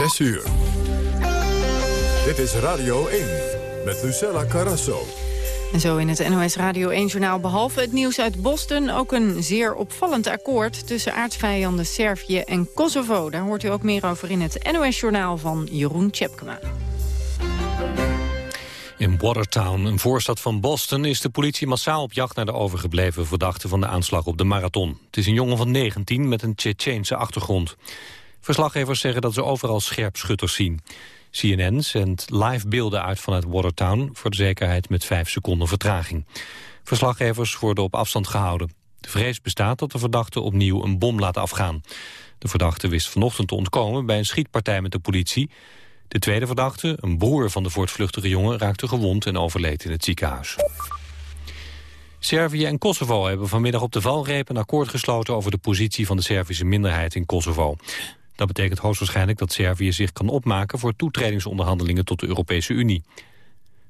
6 uur. Dit is Radio 1 met Lucella Carrasso. En zo in het NOS Radio 1-journaal behalve het nieuws uit Boston... ook een zeer opvallend akkoord tussen aardsvijanden Servië en Kosovo. Daar hoort u ook meer over in het NOS-journaal van Jeroen Tjepkema. In Watertown, een voorstad van Boston, is de politie massaal op jacht naar de overgebleven verdachte van de aanslag op de marathon. Het is een jongen van 19 met een Tsjetsjeense achtergrond. Verslaggevers zeggen dat ze overal scherpschutters zien. CNN zendt live beelden uit vanuit Watertown... voor de zekerheid met vijf seconden vertraging. Verslaggevers worden op afstand gehouden. De vrees bestaat dat de verdachte opnieuw een bom laat afgaan. De verdachte wist vanochtend te ontkomen bij een schietpartij met de politie. De tweede verdachte, een broer van de voortvluchtige jongen... raakte gewond en overleed in het ziekenhuis. Servië en Kosovo hebben vanmiddag op de valreep een akkoord gesloten... over de positie van de Servische minderheid in Kosovo. Dat betekent hoogstwaarschijnlijk dat Servië zich kan opmaken... voor toetredingsonderhandelingen tot de Europese Unie.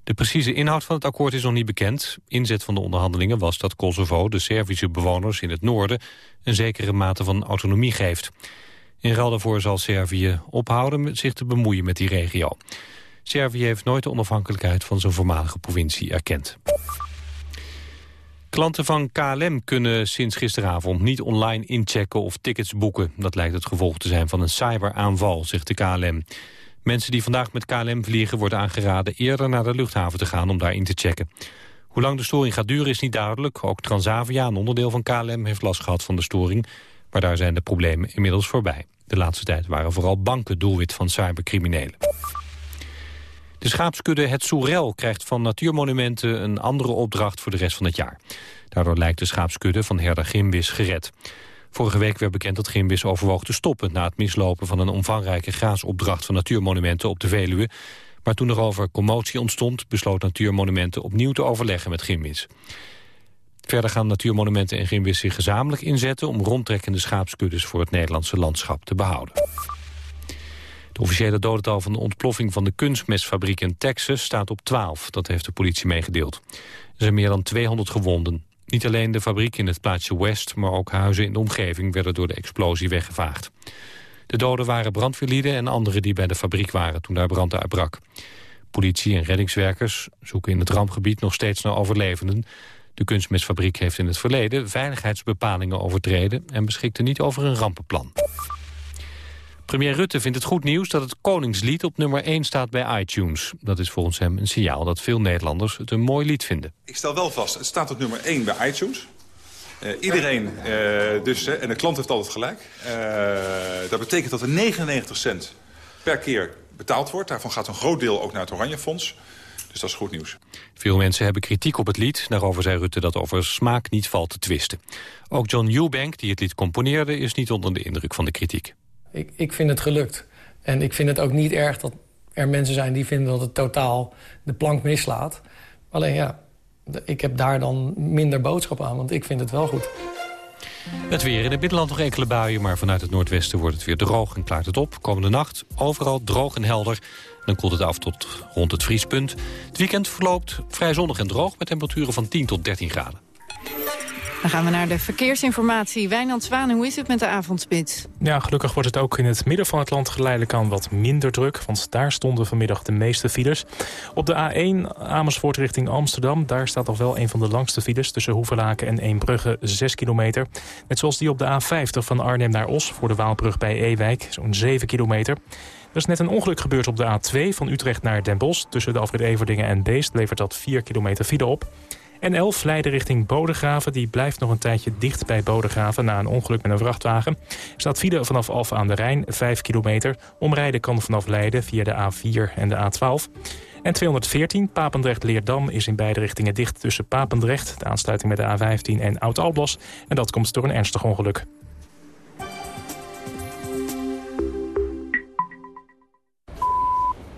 De precieze inhoud van het akkoord is nog niet bekend. Inzet van de onderhandelingen was dat Kosovo de Servische bewoners in het noorden... een zekere mate van autonomie geeft. In ruil daarvoor zal Servië ophouden met zich te bemoeien met die regio. Servië heeft nooit de onafhankelijkheid van zijn voormalige provincie erkend. Klanten van KLM kunnen sinds gisteravond niet online inchecken of tickets boeken. Dat lijkt het gevolg te zijn van een cyberaanval, zegt de KLM. Mensen die vandaag met KLM vliegen worden aangeraden eerder naar de luchthaven te gaan om daar in te checken. Hoe lang de storing gaat duren is niet duidelijk. Ook Transavia, een onderdeel van KLM, heeft last gehad van de storing. Maar daar zijn de problemen inmiddels voorbij. De laatste tijd waren vooral banken doelwit van cybercriminelen. De schaapskudde Het Soerel krijgt van Natuurmonumenten een andere opdracht voor de rest van het jaar. Daardoor lijkt de schaapskudde van herder Gimbis gered. Vorige week werd bekend dat Gimbis overwoog te stoppen... na het mislopen van een omvangrijke graasopdracht van Natuurmonumenten op de Veluwe. Maar toen er over commotie ontstond... besloot Natuurmonumenten opnieuw te overleggen met Gimbis. Verder gaan Natuurmonumenten en Gimbis zich gezamenlijk inzetten... om rondtrekkende schaapskuddes voor het Nederlandse landschap te behouden. De officiële dodental van de ontploffing van de kunstmestfabriek in Texas staat op 12. Dat heeft de politie meegedeeld. Er zijn meer dan 200 gewonden. Niet alleen de fabriek in het plaatsje West, maar ook huizen in de omgeving werden door de explosie weggevaagd. De doden waren brandweerlieden en anderen die bij de fabriek waren toen daar brand uitbrak. Politie en reddingswerkers zoeken in het rampgebied nog steeds naar overlevenden. De kunstmestfabriek heeft in het verleden veiligheidsbepalingen overtreden en beschikte niet over een rampenplan. Premier Rutte vindt het goed nieuws dat het Koningslied op nummer 1 staat bij iTunes. Dat is volgens hem een signaal dat veel Nederlanders het een mooi lied vinden. Ik stel wel vast, het staat op nummer 1 bij iTunes. Uh, iedereen, uh, dus, en de klant heeft altijd gelijk. Uh, dat betekent dat er 99 cent per keer betaald wordt. Daarvan gaat een groot deel ook naar het Oranje Fonds. Dus dat is goed nieuws. Veel mensen hebben kritiek op het lied. Daarover zei Rutte dat over smaak niet valt te twisten. Ook John Eubank, die het lied componeerde, is niet onder de indruk van de kritiek. Ik, ik vind het gelukt. En ik vind het ook niet erg dat er mensen zijn die vinden dat het totaal de plank mislaat. Alleen ja, ik heb daar dan minder boodschap aan, want ik vind het wel goed. Het weer in het binnenland nog enkele buien, maar vanuit het noordwesten wordt het weer droog en klaart het op. Komende nacht overal droog en helder. Dan koelt het af tot rond het vriespunt. Het weekend verloopt vrij zonnig en droog met temperaturen van 10 tot 13 graden. Dan gaan we naar de verkeersinformatie. Wijnand Zwaan, hoe is het met de avondspits? Ja, gelukkig wordt het ook in het midden van het land geleidelijk aan wat minder druk. Want daar stonden vanmiddag de meeste files. Op de A1 Amersfoort richting Amsterdam. Daar staat nog wel een van de langste files tussen Hoevelaken en Eembrugge, 6 kilometer. Net zoals die op de A50 van Arnhem naar Os voor de Waalbrug bij Ewijk, zo'n 7 kilometer. Er is net een ongeluk gebeurd op de A2 van Utrecht naar Den Bosch. Tussen de Alfred Everdingen en Beest levert dat 4 kilometer file op. En 11 Leiden richting Bodegraven. Die blijft nog een tijdje dicht bij Bodegraven na een ongeluk met een vrachtwagen. Er staat file vanaf Alphen aan de Rijn, 5 kilometer. Omrijden kan vanaf Leiden via de A4 en de A12. En 214 Papendrecht-Leerdam is in beide richtingen dicht tussen Papendrecht... de aansluiting met de A15 en Oud-Alblas. En dat komt door een ernstig ongeluk.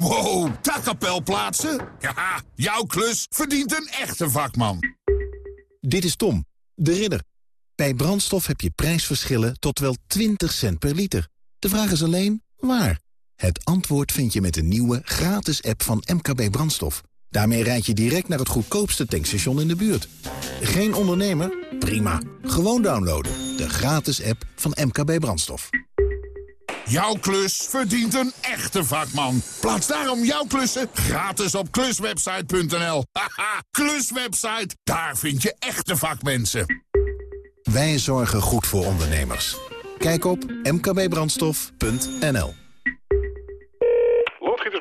Wow, takkapel plaatsen? Ja, jouw klus verdient een echte vakman. Dit is Tom, de ridder. Bij brandstof heb je prijsverschillen tot wel 20 cent per liter. De vraag is alleen, waar? Het antwoord vind je met de nieuwe gratis app van MKB Brandstof. Daarmee rijd je direct naar het goedkoopste tankstation in de buurt. Geen ondernemer? Prima. Gewoon downloaden. De gratis app van MKB Brandstof. Jouw klus verdient een echte vakman. Plaats daarom jouw klussen gratis op kluswebsite.nl. Haha, kluswebsite, daar vind je echte vakmensen. Wij zorgen goed voor ondernemers. Kijk op mkbbrandstof.nl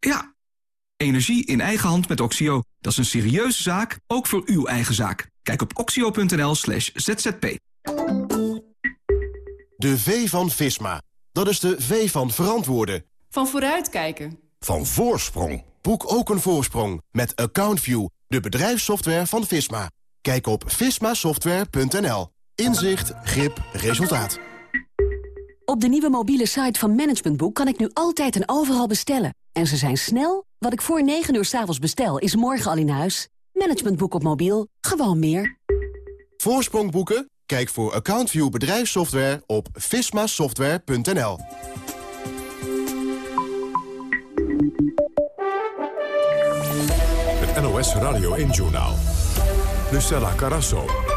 Ja, Energie in eigen hand met Oxio. Dat is een serieuze zaak, ook voor uw eigen zaak. Kijk op oxio.nl slash zzp. De V van Visma. Dat is de V van verantwoorden. Van vooruitkijken. Van voorsprong. Boek ook een voorsprong met AccountView, de bedrijfssoftware van Visma. Kijk op vismasoftware.nl. Inzicht, grip, resultaat. Op de nieuwe mobiele site van Managementboek kan ik nu altijd en overal bestellen. En ze zijn snel. Wat ik voor 9 uur 's avonds bestel, is morgen al in huis. Managementboek op mobiel. Gewoon meer. Voorsprong boeken? Kijk voor AccountView bedrijfssoftware op vismasoftware.nl. Het NOS Radio 1-journaal. Lucella Carasso.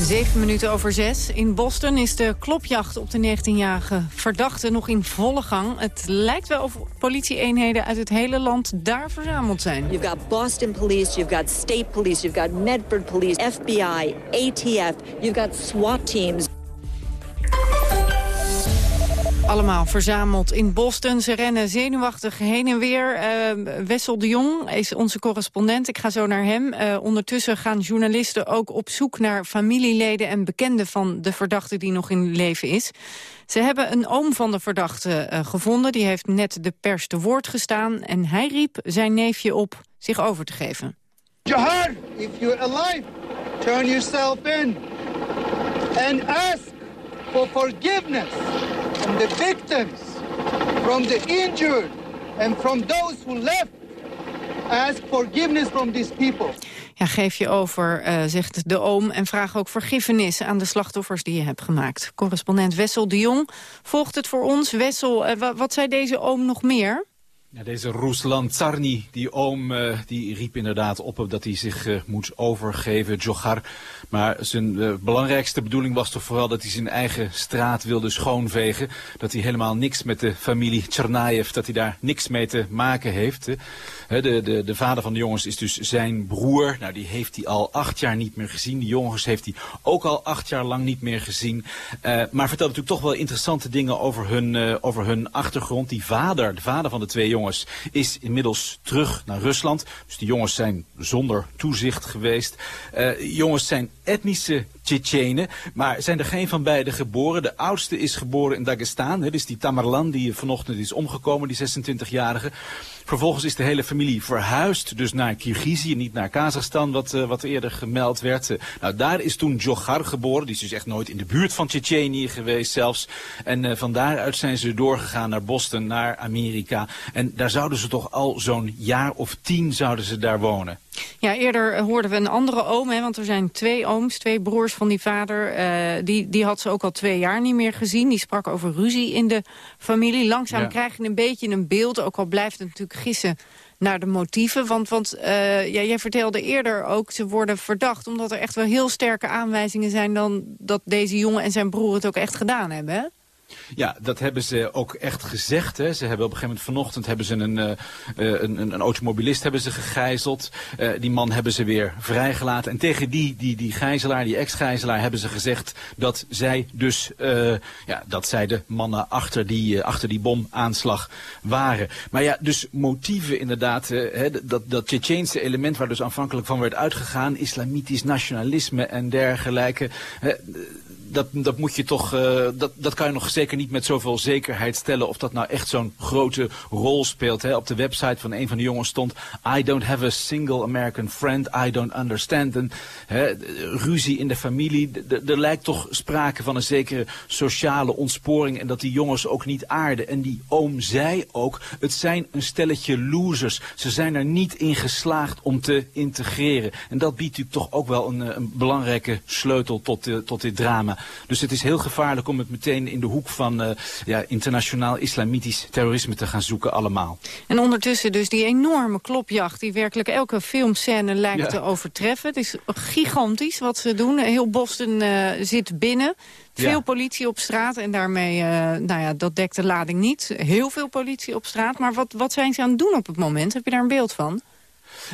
Zeven minuten over zes. In Boston is de klopjacht op de 19-jarige verdachte nog in volle gang. Het lijkt wel of politie-eenheden uit het hele land daar verzameld zijn. You've got Boston Police, you've got State Police, you've got Medford Police, FBI, ATF, you've got SWAT teams. Allemaal verzameld in Boston. Ze rennen zenuwachtig heen en weer. Uh, Wessel de Jong is onze correspondent. Ik ga zo naar hem. Uh, ondertussen gaan journalisten ook op zoek naar familieleden en bekenden van de verdachte die nog in leven is. Ze hebben een oom van de verdachte uh, gevonden. Die heeft net de pers te woord gestaan. En hij riep zijn neefje op zich over te geven. Jahar, if you're alive, turn yourself in. And ask for forgiveness from the victims, from the injured, and from those who left. Ask forgiveness from these people. Ja, geef je over, uh, zegt de oom, en vraag ook vergiffenis aan de slachtoffers die je hebt gemaakt. Correspondent Wessel de Jong volgt het voor ons. Wessel, uh, wat zei deze oom nog meer? Deze Ruslan Tsarni, die oom, uh, die riep inderdaad op dat hij zich uh, moet overgeven, Djogar. Maar zijn uh, belangrijkste bedoeling was toch vooral dat hij zijn eigen straat wilde schoonvegen. Dat hij helemaal niks met de familie Tsarnaev, dat hij daar niks mee te maken heeft. De, de, de vader van de jongens is dus zijn broer. Nou, die heeft hij al acht jaar niet meer gezien. Die jongens heeft hij ook al acht jaar lang niet meer gezien. maar vertelt natuurlijk toch wel interessante dingen over hun, over hun achtergrond. Die vader, de vader van de twee jongens is inmiddels terug naar Rusland. Dus die jongens zijn zonder toezicht geweest. Uh, jongens zijn etnische Tsjetsjenen, maar zijn er geen van beiden geboren. De oudste is geboren in Dagestan, hè, dus die Tamerlan die vanochtend is omgekomen, die 26-jarige. Vervolgens is de hele familie verhuisd, dus naar Kirgizië, niet naar Kazachstan, wat, uh, wat eerder gemeld werd. Uh, nou, daar is toen Djokhar geboren, die is dus echt nooit in de buurt van Tsjetsjenië geweest zelfs. En uh, van daaruit zijn ze doorgegaan naar Boston, naar Amerika. En daar zouden ze toch al zo'n jaar of tien zouden ze daar wonen. Ja, eerder hoorden we een andere oom, hè, want er zijn twee ooms, twee broers van die vader. Uh, die, die had ze ook al twee jaar niet meer gezien. Die sprak over ruzie in de familie. Langzaam ja. krijg je een beetje een beeld, ook al blijft het natuurlijk gissen naar de motieven. Want, want uh, ja, jij vertelde eerder ook, ze worden verdacht... omdat er echt wel heel sterke aanwijzingen zijn... dan dat deze jongen en zijn broer het ook echt gedaan hebben, hè? Ja, dat hebben ze ook echt gezegd. Hè. Ze hebben op een gegeven moment vanochtend hebben ze een, uh, een, een, automobilist hebben ze gegijzeld. Uh, die man hebben ze weer vrijgelaten. En tegen die, die, die gijzelaar, die ex-gijzelaar, hebben ze gezegd dat zij dus, ja, dat zij de mannen achter die, achter die bomaanslag waren. Maar ja, dus motieven inderdaad, hè, dat, dat Tsjetsjeense element waar dus aanvankelijk van werd uitgegaan, islamitisch nationalisme en dergelijke dat, dat moet je toch, uh, dat, dat kan je nog zeker niet met zoveel zekerheid stellen of dat nou echt zo'n grote rol speelt. Hè. Op de website van een van de jongens stond, I don't have a single American friend, I don't understand. En, ruzie in de familie, er lijkt toch sprake van een zekere sociale ontsporing en dat die jongens ook niet aarden. En die oom zei ook, het zijn een stelletje losers. Ze zijn er niet in geslaagd om te integreren. En dat biedt natuurlijk toch ook wel een, een belangrijke sleutel tot, uh, tot dit drama. Dus het is heel gevaarlijk om het meteen in de hoek van uh, ja, internationaal islamitisch terrorisme te gaan zoeken allemaal. En ondertussen dus die enorme klopjacht die werkelijk elke filmscène lijkt ja. te overtreffen. Het is gigantisch wat ze doen. Heel Boston uh, zit binnen. Veel ja. politie op straat en daarmee, uh, nou ja, dat dekt de lading niet. Heel veel politie op straat. Maar wat, wat zijn ze aan het doen op het moment? Heb je daar een beeld van?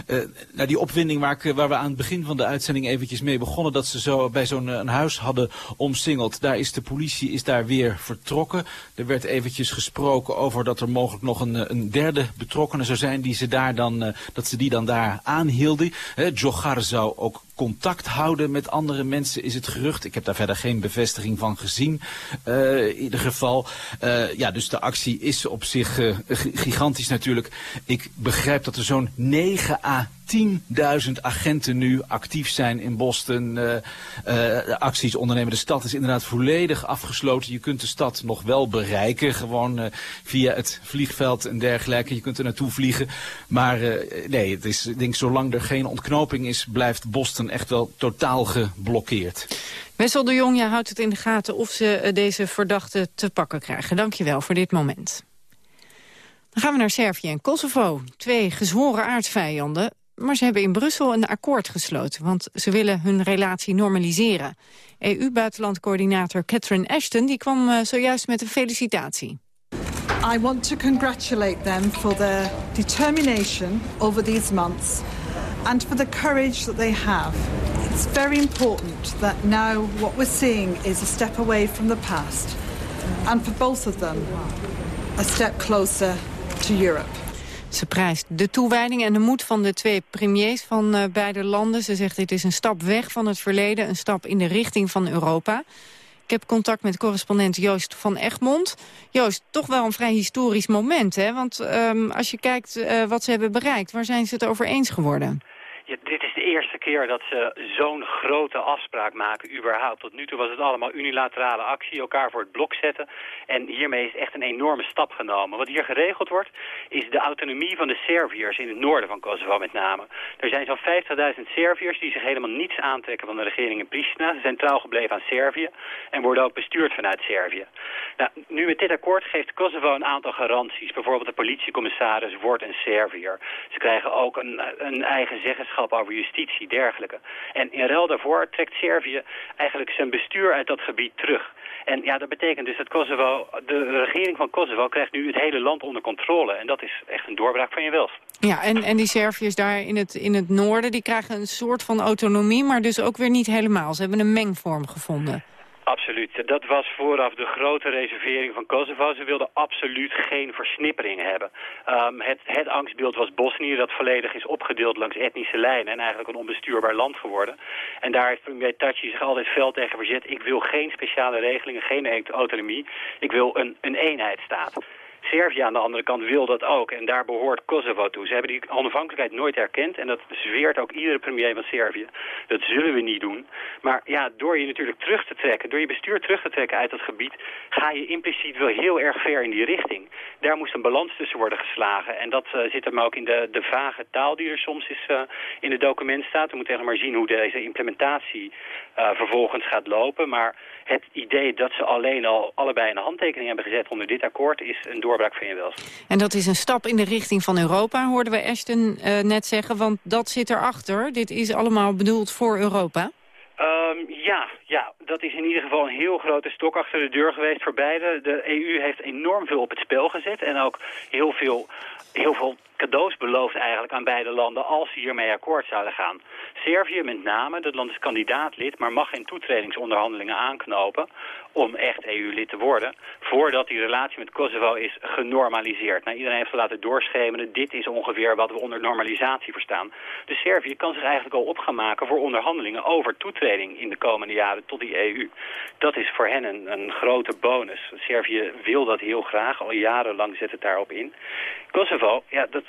Uh, nou, die opwinding waar, ik, waar, we aan het begin van de uitzending eventjes mee begonnen... dat ze zo bij zo'n een huis hadden omsingeld. Daar is de politie is daar weer vertrokken. Er werd eventjes gesproken over dat er mogelijk nog een, een derde betrokkenen zou zijn... Die ze daar dan, dat ze die dan daar aanhielden. Uh, Jogar zou ook contact houden met andere mensen is het gerucht. Ik heb daar verder geen bevestiging van gezien. Uh, in ieder geval, uh, ja, dus de actie is op zich uh, gigantisch natuurlijk. Ik begrijp dat er zo'n 9 à 10.000 agenten nu actief zijn in Boston. Uh, uh, acties ondernemen. De stad is inderdaad volledig afgesloten. Je kunt de stad nog wel bereiken. Gewoon uh, via het vliegveld en dergelijke. Je kunt er naartoe vliegen. Maar nee, het is, denk zolang er geen ontknoping is... blijft Boston echt wel totaal geblokkeerd. Wessel de Jong, jij houdt het in de gaten of ze deze verdachten te pakken krijgen. Dank je wel voor dit moment. Dan gaan we naar Servië en Kosovo. Twee gezworen aardsvijanden maar ze hebben in Brussel een akkoord gesloten, want ze willen hun relatie normaliseren. EU-buitenlandcoördinator Catherine Ashton die kwam uh, zojuist met een felicitatie. I want to congratulate them for their determination over these months and for the courage that they have. It's very important that now what we're seeing is a step away from the past and for both of them a step closer to Europe. Ze prijst de toewijding en de moed van de twee premiers van uh, beide landen. Ze zegt dit is een stap weg van het verleden, een stap in de richting van Europa. Ik heb contact met correspondent Joost van Egmond. Joost, toch wel een vrij historisch moment, hè? Want um, als je kijkt uh, wat ze hebben bereikt, waar zijn ze het over eens geworden? Ja, dit is eerste keer dat ze zo'n grote afspraak maken überhaupt. Tot nu toe was het allemaal unilaterale actie, elkaar voor het blok zetten. En hiermee is echt een enorme stap genomen. Wat hier geregeld wordt, is de autonomie van de Serviërs in het noorden van Kosovo met name. Er zijn zo'n 50.000 Serviërs die zich helemaal niets aantrekken van de regering in Pristina. Ze zijn trouw gebleven aan Servië en worden ook bestuurd vanuit Servië. Nou, nu met dit akkoord geeft Kosovo een aantal garanties. Bijvoorbeeld de politiecommissaris wordt een Serviër. Ze krijgen ook een, een eigen zeggenschap over justitie, dergelijke. En in ruil daarvoor trekt Servië eigenlijk zijn bestuur uit dat gebied terug. En ja, dat betekent dus dat Kosovo, de regering van Kosovo krijgt nu het hele land onder controle. En dat is echt een doorbraak van je wils. Ja, en, en die Serviërs daar in het, in het noorden, die krijgen een soort van autonomie, maar dus ook weer niet helemaal. Ze hebben een mengvorm gevonden. Absoluut. Dat was vooraf de grote reservering van Kosovo. Ze wilden absoluut geen versnippering hebben. Um, het, het angstbeeld was Bosnië, dat volledig is opgedeeld langs etnische lijnen... en eigenlijk een onbestuurbaar land geworden. En daar heeft premier zich altijd fel tegen verzet. Ik wil geen speciale regelingen, geen autonomie. Ik wil een, een eenheidsstaat. Servië aan de andere kant wil dat ook. En daar behoort Kosovo toe. Ze hebben die onafhankelijkheid nooit erkend. En dat zweert ook iedere premier van Servië. Dat zullen we niet doen. Maar ja, door je natuurlijk terug te trekken, door je bestuur terug te trekken uit dat gebied, ga je impliciet wel heel erg ver in die richting. Daar moest een balans tussen worden geslagen. En dat uh, zit hem ook in de, de vage taal die er soms is, uh, in het document staat. We moeten maar zien hoe deze implementatie uh, vervolgens gaat lopen. Maar het idee dat ze alleen al allebei een handtekening hebben gezet onder dit akkoord is een doorbraak van je. En dat is een stap in de richting van Europa, hoorden we Ashton uh, net zeggen. Want dat zit erachter. Dit is allemaal bedoeld voor Europa. Um, ja, ja, dat is in ieder geval een heel grote stok achter de deur geweest voor beide. De EU heeft enorm veel op het spel gezet en ook heel veel, heel veel cadeaus beloofd eigenlijk aan beide landen als ze hiermee akkoord zouden gaan. Servië met name, dat land is kandidaatlid, maar mag geen toetredingsonderhandelingen aanknopen om echt EU-lid te worden, voordat die relatie met Kosovo is genormaliseerd. Nou, iedereen heeft laten doorschemeren, dit is ongeveer wat we onder normalisatie verstaan. Dus Servië kan zich eigenlijk al op gaan maken voor onderhandelingen over toetreding in de komende jaren tot die EU. Dat is voor hen een, een grote bonus. Servië wil dat heel graag, al jarenlang zet het daarop in. Kosovo, ja, dat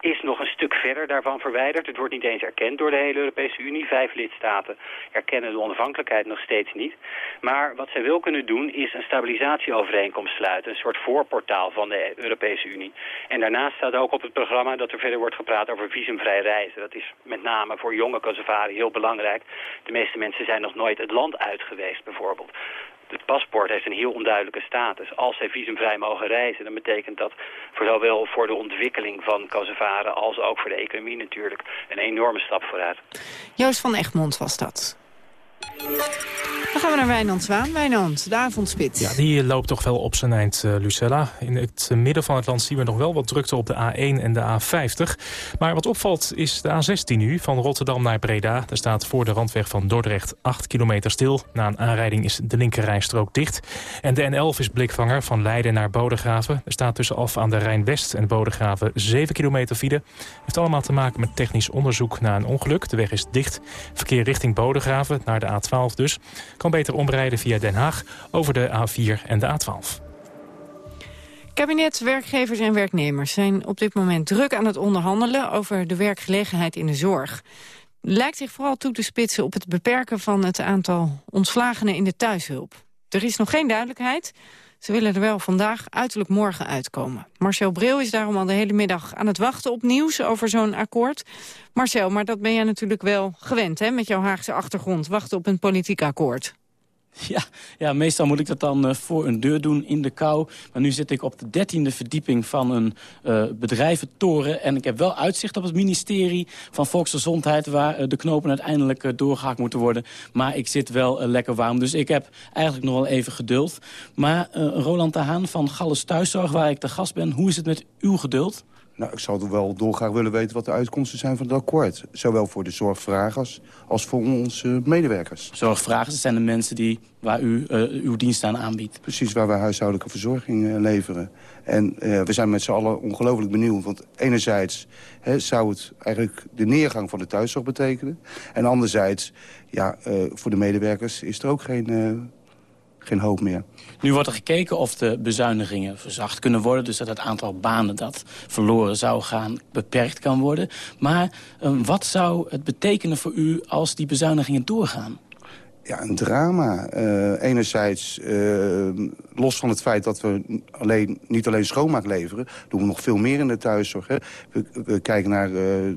is nog een stuk verder daarvan verwijderd. Het wordt niet eens erkend door de hele Europese Unie. Vijf lidstaten erkennen de onafhankelijkheid nog steeds niet. Maar wat zij wil kunnen doen is een stabilisatieovereenkomst sluiten. Een soort voorportaal van de Europese Unie. En daarnaast staat ook op het programma dat er verder wordt gepraat over visumvrij reizen. Dat is met name voor jonge Kosovaren heel belangrijk. De meeste mensen zijn nog nooit het land uit geweest bijvoorbeeld het paspoort heeft een heel onduidelijke status. Als zij visumvrij mogen reizen, dan betekent dat voor zowel voor de ontwikkeling van Kosovaren als ook voor de economie natuurlijk een enorme stap vooruit. Joost van Egmond was dat. Dan gaan we naar Wijnand Zwaan. Wijnand, de avondspits. Ja, die loopt toch wel op zijn eind, uh, Lucella. In het midden van het land zien we nog wel wat drukte op de A1 en de A50. Maar wat opvalt is de A16 nu, van Rotterdam naar Breda. Er staat voor de randweg van Dordrecht 8 kilometer stil. Na een aanrijding is de linkerrijstrook dicht. En de N11 is blikvanger van Leiden naar Bodegraven. Er staat tussen af aan de Rijn-West en Bodegraven 7 kilometer file. Heeft allemaal te maken met technisch onderzoek na een ongeluk. De weg is dicht. Verkeer richting Bodegraven naar de A12 dus kan beter omrijden via Den Haag over de A4 en de A12. Kabinet, werkgevers en werknemers zijn op dit moment druk aan het onderhandelen over de werkgelegenheid in de zorg. Lijkt zich vooral toe te spitsen op het beperken van het aantal ontslagenen in de thuishulp. Er is nog geen duidelijkheid. Ze willen er wel vandaag, uiterlijk morgen uitkomen. Marcel Bril is daarom al de hele middag aan het wachten op nieuws over zo'n akkoord. Marcel, maar dat ben jij natuurlijk wel gewend, hè, met jouw Haagse achtergrond. Wachten op een politiek akkoord. Ja, ja, meestal moet ik dat dan uh, voor een deur doen in de kou. Maar nu zit ik op de dertiende verdieping van een uh, bedrijventoren. En ik heb wel uitzicht op het ministerie van Volksgezondheid... waar uh, de knopen uiteindelijk doorgehakt moeten worden. Maar ik zit wel lekker warm. Dus ik heb eigenlijk nog wel even geduld. Maar Roland de Haan van Galles Thuiszorg, waar ik de gast ben... hoe is het met uw geduld? Nou, ik zou wel dolgraag willen weten wat de uitkomsten zijn van het akkoord. Zowel voor de zorgvragers als voor onze medewerkers. Zorgvragers zijn de mensen die, waar u uh, uw dienst aan aanbiedt? Precies, waar wij huishoudelijke verzorging uh, leveren. En uh, we zijn met z'n allen ongelooflijk benieuwd. Want enerzijds hè, zou het eigenlijk de neergang van de thuiszorg betekenen. En anderzijds, ja, voor de medewerkers is er ook geen geen hoop meer. Nu wordt er gekeken of de bezuinigingen verzacht kunnen worden. Dus dat het aantal banen dat verloren zou gaan beperkt kan worden. Maar uh, wat zou het betekenen voor u als die bezuinigingen doorgaan? Ja, een drama. Uh, enerzijds, uh, los van het feit dat we alleen, niet alleen schoonmaak leveren... doen we nog veel meer in de thuiszorg. Hè. We, we kijken naar uh,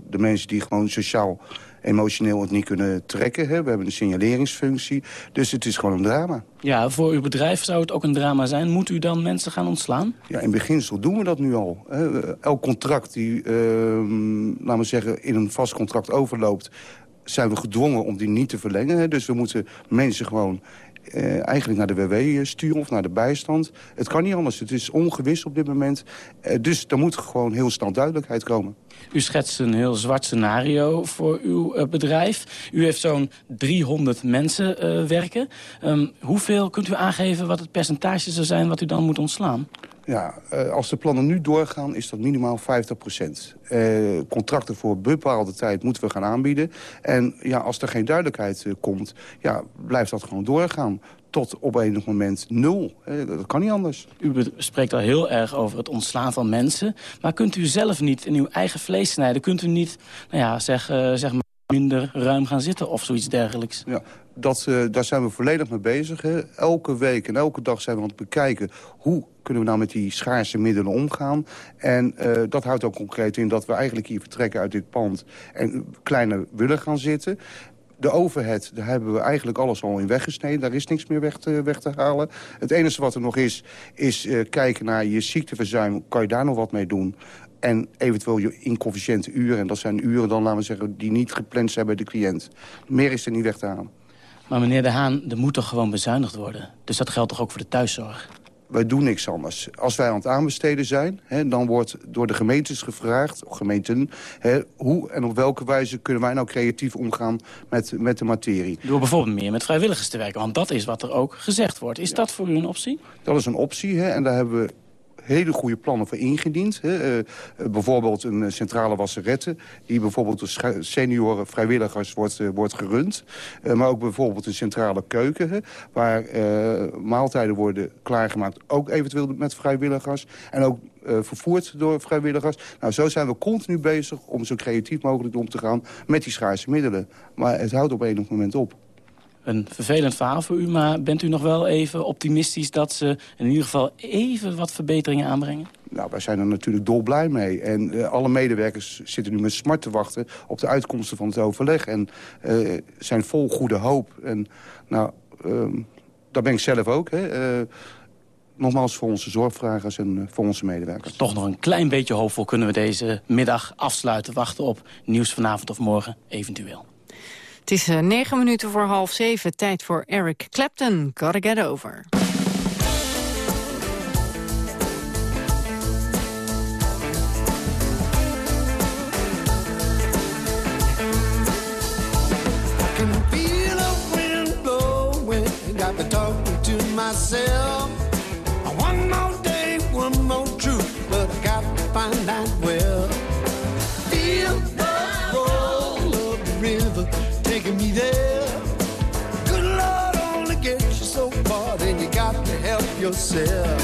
de mensen die gewoon sociaal emotioneel het niet kunnen trekken. Hè. We hebben een signaleringsfunctie. Dus het is gewoon een drama. Ja, voor uw bedrijf zou het ook een drama zijn. Moet u dan mensen gaan ontslaan? Ja, in beginsel doen we dat nu al. Hè. Elk contract die, uh, laten we zeggen, in een vast contract overloopt zijn we gedwongen om die niet te verlengen. Hè. Dus we moeten mensen gewoon uh, eigenlijk naar de WW sturen of naar de bijstand. Het kan niet anders. Het is ongewis op dit moment. Uh, dus er moet gewoon heel snel duidelijkheid komen. U schetst een heel zwart scenario voor uw uh, bedrijf. U heeft zo'n 300 mensen werken. Um, hoeveel kunt u aangeven wat het percentage zou zijn wat u dan moet ontslaan? Ja, uh, als de plannen nu doorgaan, is dat minimaal 50 procent. Uh, contracten voor bepaalde tijd moeten we gaan aanbieden. En ja, als er geen duidelijkheid uh, komt, ja, blijft dat gewoon doorgaan tot op enig moment nul. Dat kan niet anders. U spreekt al heel erg over het ontslaan van mensen. Maar kunt u zelf niet in uw eigen vlees snijden? Kunt u niet, nou ja, zeg, zeg maar minder ruim gaan zitten of zoiets dergelijks? Ja, dat, daar zijn we volledig mee bezig. Hè. Elke week en elke dag zijn we aan het bekijken... hoe kunnen we nou met die schaarse middelen omgaan. En uh, dat houdt ook concreet in dat we eigenlijk hier vertrekken uit dit pand... en kleiner willen gaan zitten. De overhead, daar hebben we eigenlijk alles al in weggesneden. Daar is niks meer weg te, halen. Het enige wat er nog is, is uh, kijken naar je ziekteverzuim. Kan je daar nog wat mee doen? En eventueel je inconveniënte uren. En dat zijn uren dan, laten we zeggen, die niet gepland zijn bij de cliënt. Meer is er niet weg te halen. Maar meneer De Haan, er moet toch gewoon bezuinigd worden? Dus dat geldt toch ook voor de thuiszorg? wij doen niks anders. Als wij aan het aanbesteden zijn, hè, dan wordt door de gemeentes gevraagd... of gemeenten, hè, hoe en op welke wijze kunnen wij nou creatief omgaan met, met de materie. Door bijvoorbeeld meer met vrijwilligers te werken, want dat is wat er ook gezegd wordt. Is ja. dat voor u een optie? Dat is een optie hè, en daar hebben we hele goede plannen voor ingediend. Hè. Uh, bijvoorbeeld een centrale wasserette... die bijvoorbeeld door senioren vrijwilligers wordt, wordt gerund. Maar ook bijvoorbeeld een centrale keuken... Hè, waar maaltijden worden klaargemaakt, ook eventueel met vrijwilligers. En ook vervoerd door vrijwilligers. Nou, zo zijn we continu bezig om zo creatief mogelijk om te gaan... met die schaarse middelen. Maar het houdt op enig moment op een vervelend verhaal voor u, maar bent u nog wel even optimistisch... dat ze in ieder geval even wat verbeteringen aanbrengen? Nou, wij zijn er natuurlijk dolblij mee. En uh, alle medewerkers zitten nu met smart te wachten op de uitkomsten van het overleg. En uh, zijn vol goede hoop. En nou, uh, daar ben ik zelf ook, hè. Uh, nogmaals voor onze zorgvragers en voor onze medewerkers. Toch nog een klein beetje hoopvol kunnen we deze middag afsluiten. Wachten op nieuws vanavond of morgen, eventueel. Het is uh, negen minuten voor half zeven. Tijd voor Eric Clapton. Gotta get over. myself One more day, one more truth But I got to find out você.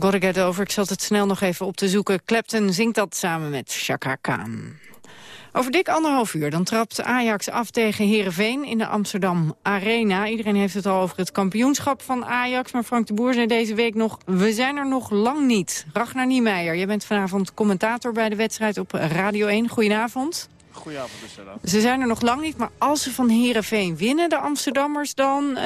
Ja, Gotta Get Over. Ik zat het snel nog even op te zoeken. Clapton zingt dat samen met Chaka Khan. Over dik anderhalf uur dan trapt Ajax af tegen Heerenveen in de Amsterdam Arena. Iedereen heeft het al over het kampioenschap van Ajax. Maar Frank de Boer zei deze week nog, we zijn er nog lang niet. Ragnar Niemeyer, jij bent vanavond commentator bij de wedstrijd op Radio 1. Goedenavond. Goedenavond, Lucella. Ze zijn er nog lang niet, maar als ze van Heerenveen winnen, de Amsterdammers... dan eh,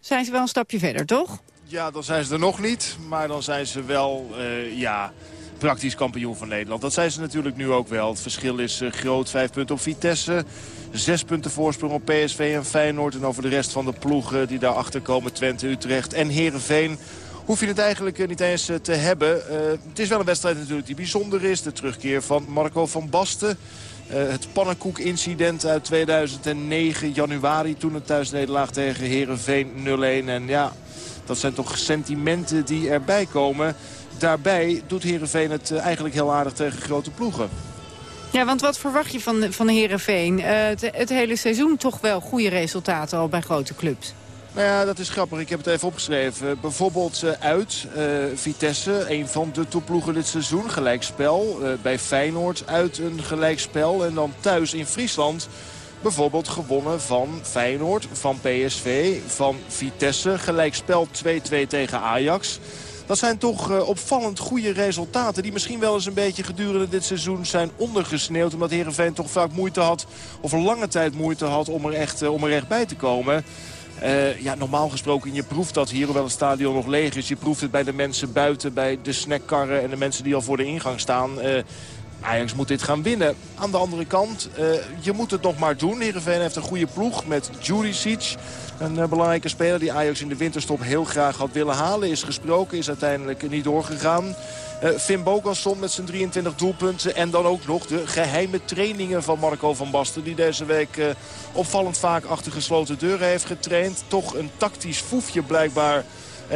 zijn ze wel een stapje verder, toch? Ja, dan zijn ze er nog niet. Maar dan zijn ze wel, uh, ja, praktisch kampioen van Nederland. Dat zijn ze natuurlijk nu ook wel. Het verschil is uh, groot. Vijf punten op Vitesse. Zes punten voorsprong op PSV en Feyenoord. En over de rest van de ploegen die daarachter komen. Twente, Utrecht en Heerenveen hoef je het eigenlijk niet eens te hebben. Het is wel een wedstrijd natuurlijk die bijzonder is. De terugkeer van Marco van Basten. Het pannenkoek-incident uit 2009, januari. Toen een thuisnederlaag tegen Herenveen 0-1. En ja, dat zijn toch sentimenten die erbij komen. Daarbij doet Herenveen het uh, eigenlijk heel aardig tegen grote ploegen. Ja, want wat verwacht je van, van Herenveen? Uh, het, het hele seizoen toch wel goede resultaten al bij grote clubs. Nou ja, dat is grappig. Ik heb het even opgeschreven. Bijvoorbeeld uh, uit uh, Vitesse, een van de topploegen dit seizoen. Gelijkspel. Uh, bij Feyenoord uit een gelijkspel. En dan thuis in Friesland bijvoorbeeld gewonnen van Feyenoord, van PSV, van Vitesse. Gelijkspel 2-2 tegen Ajax. Dat zijn toch uh, opvallend goede resultaten. Die misschien wel eens een beetje gedurende dit seizoen zijn ondergesneeuwd. Omdat Heerenveen toch vaak moeite had. Of lange tijd moeite had om er echt, uh, om er echt bij te komen. Uh, ja, normaal gesproken, je proeft dat hier, hoewel het stadion nog leeg is. Je proeft het bij de mensen buiten, bij de snackkarren en de mensen die al voor de ingang staan. Ajax moet dit gaan winnen. Aan de andere kant, uh, je moet het nog maar doen. Heerenveen heeft een goede ploeg met Juricic. Een uh, belangrijke speler die Ajax in de winterstop heel graag had willen halen. Is gesproken, is uiteindelijk niet doorgegaan. Uh, Finn met zijn 23 doelpunten. En dan ook nog de geheime trainingen van Marco van Basten. Die deze week opvallend vaak achter gesloten deuren heeft getraind. Toch een tactisch foefje blijkbaar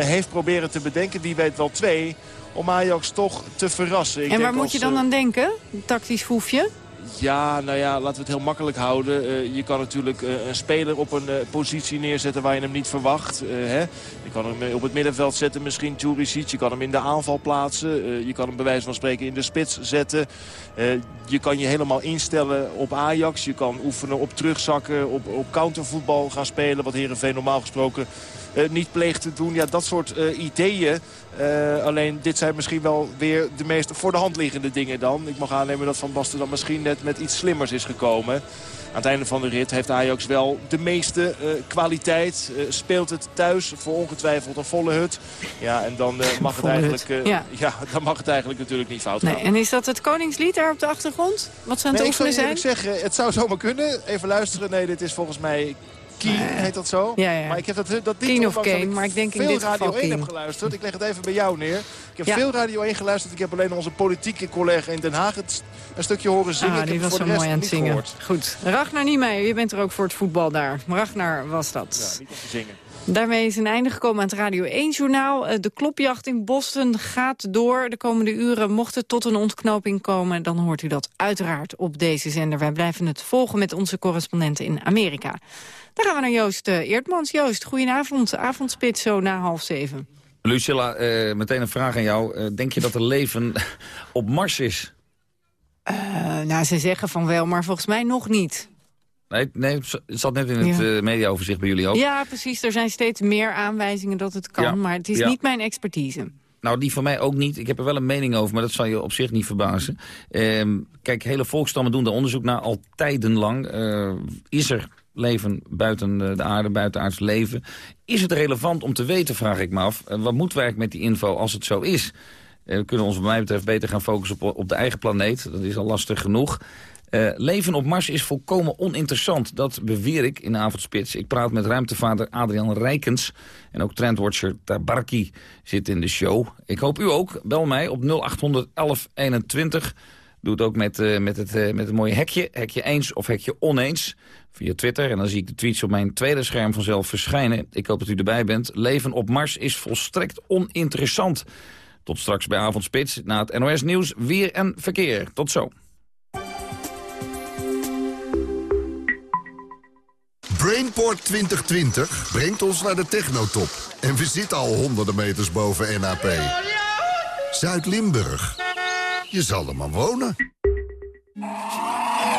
heeft proberen te bedenken. Die weet wel twee. Om Ajax toch te verrassen. Ik en waar denk moet je dan aan denken? Een tactisch foefje? Ja, nou ja, laten we het heel makkelijk houden. Uh, je kan natuurlijk uh, een speler op een uh, positie neerzetten waar je hem niet verwacht. Hè? Je kan hem op het middenveld zetten, misschien Juricic. Je kan hem in de aanval plaatsen. je kan hem bij wijze van spreken in de spits zetten. je kan je helemaal instellen op Ajax. Je kan oefenen op terugzakken, op, op countervoetbal gaan spelen. Wat Heerenveen normaal gesproken niet pleegt te doen. Ja, dat soort ideeën. Uh, alleen dit zijn misschien wel weer de meest voor de hand liggende dingen dan. Ik mag aannemen dat Van Basten dan misschien net met iets slimmers is gekomen. Aan het einde van de rit heeft Ajax wel de meeste uh, kwaliteit. Uh, speelt het thuis voor ongetwijfeld een volle hut. Ja, en dan mag, het eigenlijk, ja. ja. dan mag het eigenlijk natuurlijk niet fout gaan. Nee, en is dat het Koningslied daar op de achtergrond? Wat ze aan het nee, oefenen zijn? Ik zeggen, het zou zomaar kunnen. Even luisteren. Nee, dit is volgens mij Keen, heet dat zo? Ja, ja. Maar ik heb dat, dat niet Keen of Kane, maar ik denk veel in dit Radio geval 1 heb geluisterd. Ik leg het even bij jou neer. Ik heb veel Radio 1 geluisterd. Ik heb alleen onze politieke collega in Den Haag het een stukje horen zingen. Ah, ik die was zo mooi aan het niet zingen. gehoord. Goed. Ragnar Niemeyer, je bent er ook voor het voetbal daar. Ragnar was dat. Ja, niet om te zingen. Daarmee is een einde gekomen aan het Radio 1-journaal. De klopjacht in Boston gaat door. De komende uren mocht het tot een ontknoping komen... dan hoort u dat uiteraard op deze zender. Wij blijven het volgen met onze correspondenten in Amerika. Dan gaan we naar Joost eh, Eertmans. Joost, goedenavond. Avondspits zo na half zeven. Lucilla, eh, meteen een vraag aan jou. Eh, denk je dat er leven op Mars is? Nou, ze zeggen van wel, maar volgens mij nog niet. Nee, nee het zat net in het Ja. mediaoverzicht bij jullie ook. Ja, precies. Er zijn steeds meer aanwijzingen dat het kan. Ja. Maar het is Ja. niet mijn expertise. Nou, die van mij ook niet. Ik heb er wel een mening over, maar dat zal je op zich niet verbazen. Ehm, kijk, hele volkstammen doen daar onderzoek naar al tijdenlang. Eh, is er leven buiten de aarde, buitenaards leven? Is het relevant om te weten, vraag ik me af. Eh, wat moeten we eigenlijk met die info als het zo is? Eh, we kunnen ons wat mij betreft beter gaan focussen op, op de eigen planeet. Dat is al lastig genoeg. Eh, leven op Mars is volkomen oninteressant. Dat beweer ik in de avondspits. Ik praat met ruimtevader Adrian Rijkens. En ook trendwatcher Tabarki zit in de show. Ik hoop u ook. Bel mij op 0800 1121. Doe het ook met, eh, met, het, eh, met het mooie hekje. Hekje eens of hekje oneens. Via Twitter. En dan zie ik de tweets op mijn tweede scherm vanzelf verschijnen. Ik hoop dat u erbij bent. Leven op Mars is volstrekt oninteressant. Tot straks bij Avondspits. Na het NOS Nieuws, weer en verkeer. Tot zo. Brainport 2020 brengt ons naar de technotop. En we zitten al honderden meters boven NAP. Zuid-Limburg. Je zal er maar wonen.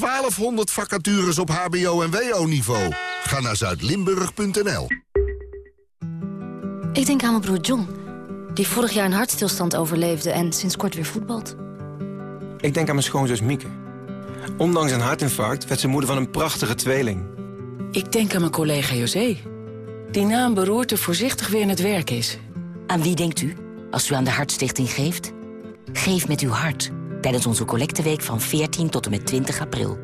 1200 vacatures op hbo- en wo-niveau. Ga naar zuidlimburg.nl. Ik denk aan mijn broer John, die vorig jaar een hartstilstand overleefde... en sinds kort weer voetbalt. Ik denk aan mijn schoonzus Mieke. Ondanks een hartinfarct werd ze moeder van een prachtige tweeling. Ik denk aan mijn collega José, die na een beroerte voorzichtig weer in het werk is. Aan wie denkt u als u aan de Hartstichting geeft? Geef met uw hart tijdens onze collecteweek van 14 tot en met 20 april.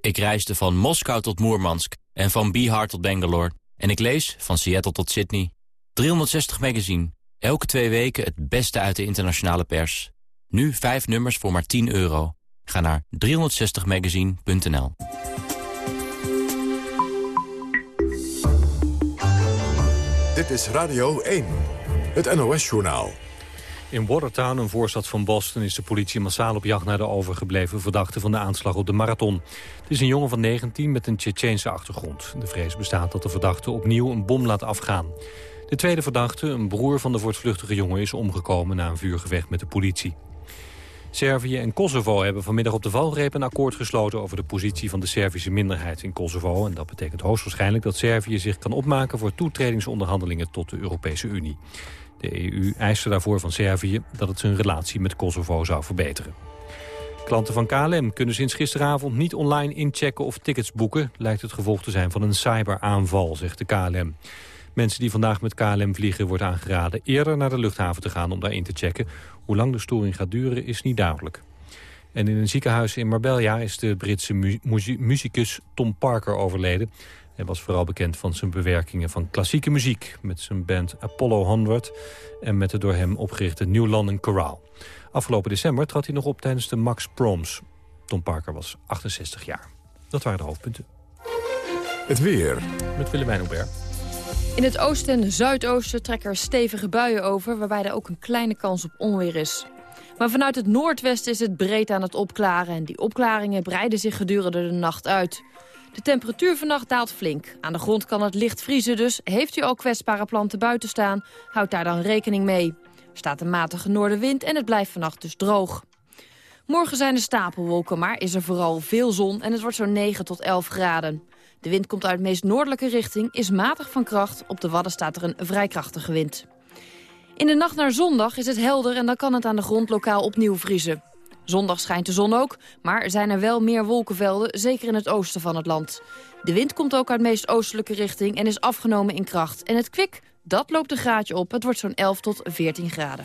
Ik reisde van Moskou tot Moermansk en van Bihar tot Bangalore. En ik lees van Seattle tot Sydney. 360 magazine. Elke twee weken het beste uit de internationale pers. Nu vijf nummers voor maar 10 euro. Ga naar 360magazine.nl Dit is Radio 1, het NOS-journaal. In Watertown, een voorstad van Boston, is de politie massaal op jacht naar de overgebleven verdachte van de aanslag op de marathon. Het is een jongen van 19 met een Tsjetsjeense achtergrond. De vrees bestaat dat de verdachte opnieuw een bom laat afgaan. De tweede verdachte, een broer van de voortvluchtige jongen, is omgekomen na een vuurgevecht met de politie. Servië en Kosovo hebben vanmiddag op de valreep een akkoord gesloten over de positie van de Servische minderheid in Kosovo. En dat betekent hoogstwaarschijnlijk dat Servië zich kan opmaken voor toetredingsonderhandelingen tot de Europese Unie. De EU eiste daarvoor van Servië dat het zijn relatie met Kosovo zou verbeteren. Klanten van KLM kunnen sinds gisteravond niet online inchecken of tickets boeken. Lijkt het gevolg te zijn van een cyberaanval, zegt de KLM. Mensen die vandaag met KLM vliegen wordt aangeraden eerder naar de luchthaven te gaan om daar in te checken. Hoe lang de storing gaat duren is niet duidelijk. En in een ziekenhuis in Marbella is de Britse mu muzikus Tom Parker overleden. Hij was vooral bekend van zijn bewerkingen van klassieke muziek... met zijn band Apollo 100 en met de door hem opgerichte New London Chorale. Afgelopen december trad hij nog op tijdens de Max Proms. Tom Parker was 68 jaar. Dat waren de hoofdpunten. Het weer. Met Willemijn Hubert. In het oosten en zuidoosten trekken er stevige buien over... waarbij er ook een kleine kans op onweer is. Maar vanuit het noordwesten is het breed aan het opklaren... en die opklaringen breiden zich gedurende de nacht uit. De temperatuur vannacht daalt flink. Aan de grond kan het licht vriezen, dus heeft u al kwetsbare planten buiten staan... houd daar dan rekening mee. Er staat een matige noordenwind en het blijft vannacht dus droog. Morgen zijn er stapelwolken, maar is er vooral veel zon... en het wordt zo'n 9 tot 11 graden. De wind komt uit de meest noordelijke richting, is matig van kracht. Op de Wadden staat er een vrij krachtige wind. In de nacht naar zondag is het helder en dan kan het aan de grond lokaal opnieuw vriezen. Zondag schijnt de zon ook, maar zijn er wel meer wolkenvelden, zeker in het oosten van het land. De wind komt ook uit de meest oostelijke richting en is afgenomen in kracht. En het kwik, dat loopt een graadje op. Het wordt zo'n 11 tot 14 graden.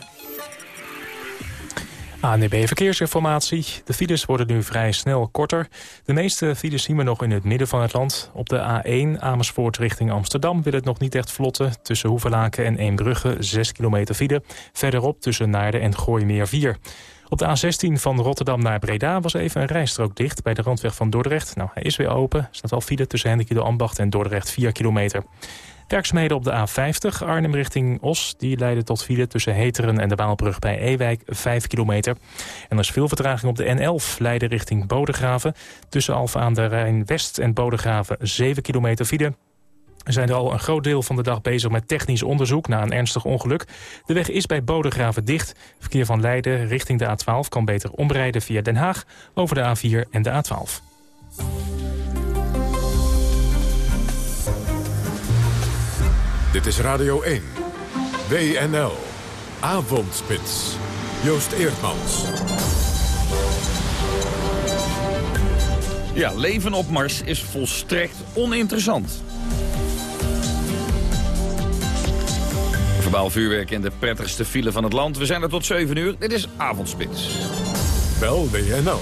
ANB Verkeersinformatie. De files worden nu vrij snel korter. De meeste files zien we nog in het midden van het land. Op de A1 Amersfoort richting Amsterdam wil het nog niet echt vlotten. Tussen Hoevelaken en Eembrugge 6 kilometer file. Verderop tussen Naarden en Gooimeer 4. Op de A16 van Rotterdam naar Breda was even een rijstrook dicht... bij de randweg van Dordrecht. Nou, hij is weer open. Er staat wel file tussen Hendrik de Ambacht en Dordrecht 4 kilometer. Werkzaamheden op de A50 Arnhem richting Os... die leiden tot file tussen Heteren en de Waalbrug bij Ewijk 5 kilometer. En er is veel vertraging op de N11 Leiden richting Bodegraven. Tussen Alfa aan de Rijn West en Bodegraven 7 kilometer file. We zijn er al een groot deel van de dag bezig met technisch onderzoek na een ernstig ongeluk. De weg is bij Bodegraven dicht. Verkeer van Leiden richting de A12 kan beter omrijden via Den Haag... over de A4 en de A12. Dit is Radio 1. WNL. Avondspits. Joost Eerdmans. Ja, leven op Mars is volstrekt oninteressant. Verbaal vuurwerk in de prettigste file van het land. We zijn er tot 7 uur. Dit is Avondspits. Bel WNL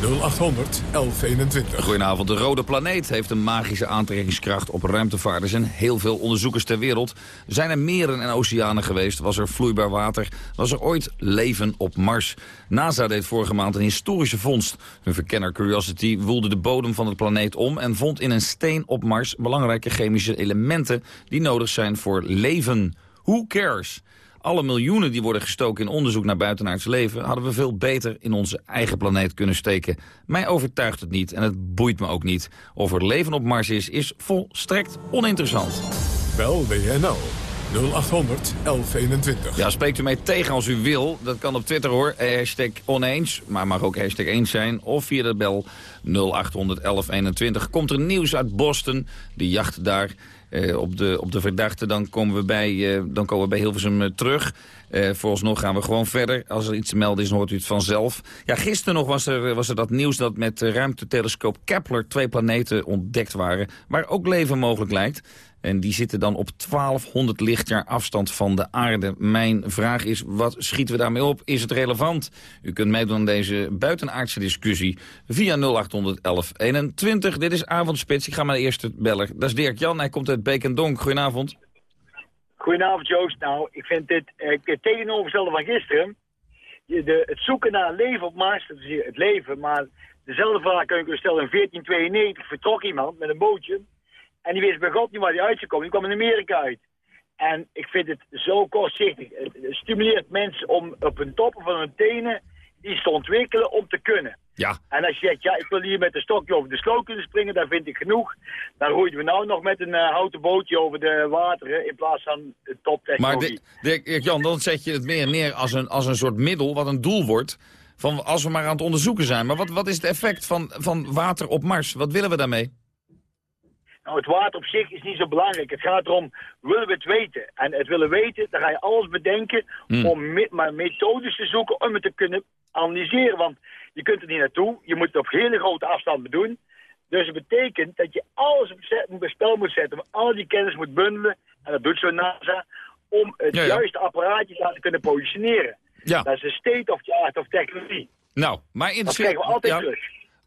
0800 1121. Goedenavond. De rode planeet heeft een magische aantrekkingskracht op ruimtevaarders en heel veel onderzoekers ter wereld. Zijn er meren en oceanen geweest? Was er vloeibaar water? Was er ooit leven op Mars? NASA deed vorige maand een historische vondst. Hun verkenner Curiosity woelde de bodem van de planeet om en vond in een steen op Mars belangrijke chemische elementen die nodig zijn voor leven. Who cares? Alle miljoenen die worden gestoken in onderzoek naar buitenaards leven... hadden we veel beter in onze eigen planeet kunnen steken. Mij overtuigt het niet en het boeit me ook niet. Of er leven op Mars is, is volstrekt oninteressant. Bel WNL 0800 1121. Ja, spreekt u mij tegen als u wil. Dat kan op Twitter hoor. Eh, Hashtag oneens, maar mag ook hashtag eens zijn. Of via de bel 0800 1121. Komt er nieuws uit Boston. De jacht daar op, de, op de verdachte. Dan komen we bij, eh, dan komen we bij Hilversum uh, terug. Uh, vooralsnog gaan we gewoon verder. Als er iets te melden is, hoort u het vanzelf. Ja, gisteren nog was er, was er dat nieuws dat met ruimtetelescoop Kepler... twee planeten ontdekt waren waar ook leven mogelijk lijkt. En die zitten dan op 1200 lichtjaar afstand van de aarde. Mijn vraag is, wat schieten we daarmee op? Is het relevant? U kunt meedoen aan deze buitenaardse discussie via 0800 1121. Dit is Avondspits. Ik ga maar de eerste beller. Dat is Dirk Jan. Hij komt uit Beek en Donk. Goedenavond. Goedenavond Joost. Nou, ik vind dit eh, tegenovergestelde van gisteren. De, het zoeken naar leven op Mars, dat is het leven. Maar dezelfde vraag kun je stellen. In 1492 vertrok iemand met een bootje. En die wist bij God niet waar hij uit zou komen. Die kwam in Amerika uit. En ik vind het zo kortzichtig. Het stimuleert mensen om op hun toppen van hun tenen iets te ontwikkelen om te kunnen. Ja. En als je zegt, ja, ik wil hier met een stokje over de sloot kunnen springen, daar vind ik genoeg. Dan roeien we nou nog met een eh, houten bootje over de wateren in plaats van de Maar toptechnologie. Dirk Jan, dan zet je het meer neer als een, als een soort middel wat een doel wordt. Van als we maar aan het onderzoeken zijn. Maar wat, wat is het effect van, van water op Mars? Wat willen we daarmee? Nou, het water op zich is niet zo belangrijk. Het gaat erom, willen we het weten? En het willen weten, dan ga je alles bedenken Hmm. om me- maar methodes te zoeken om het te kunnen analyseren. Want je kunt er niet naartoe, je moet het op hele grote afstand doen. Dus het betekent dat je alles op, zet, op een spel moet zetten, al die kennis moet bundelen, en dat doet zo'n NASA, om het Ja, ja. juiste apparaatje te laten kunnen positioneren. Ja. Dat is een state of the art of technologie. Nou, maar Dat interesseert, krijgen we altijd terug.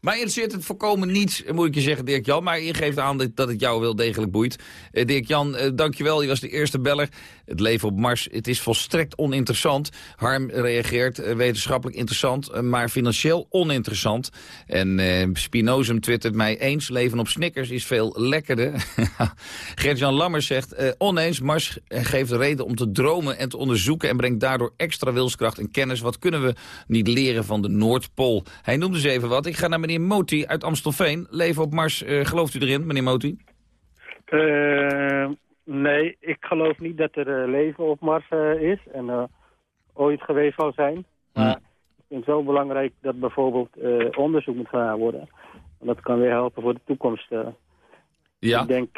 Maar interesseert het voorkomen niets, moet ik je zeggen, Dirk Jan. Maar je geeft aan dat, het jou wel degelijk boeit. Eh, Dirk Jan, eh, dankjewel. Je was de eerste beller. Het leven op Mars, het is volstrekt oninteressant. Harm reageert, eh, wetenschappelijk interessant, eh, maar financieel oninteressant. En eh Spinozum twittert mij eens, leven op Snickers is veel lekkerder. Gert-Jan Lammers zegt, eh, oneens, Mars geeft reden om te dromen en te onderzoeken... en brengt daardoor extra wilskracht en kennis. Wat kunnen we niet leren van de Noordpool? Hij noemde eens even wat. Ik ga naar meneer Moti uit Amstelveen. Leven op Mars, eh, gelooft u erin, meneer Moti? Eh, nee, ik geloof niet dat er eh, leven op Mars is en ooit geweest zal zijn. Maar ik vind het zo belangrijk dat bijvoorbeeld onderzoek moet gedaan worden. Want dat kan weer helpen voor de toekomst. Ja. Ik denk,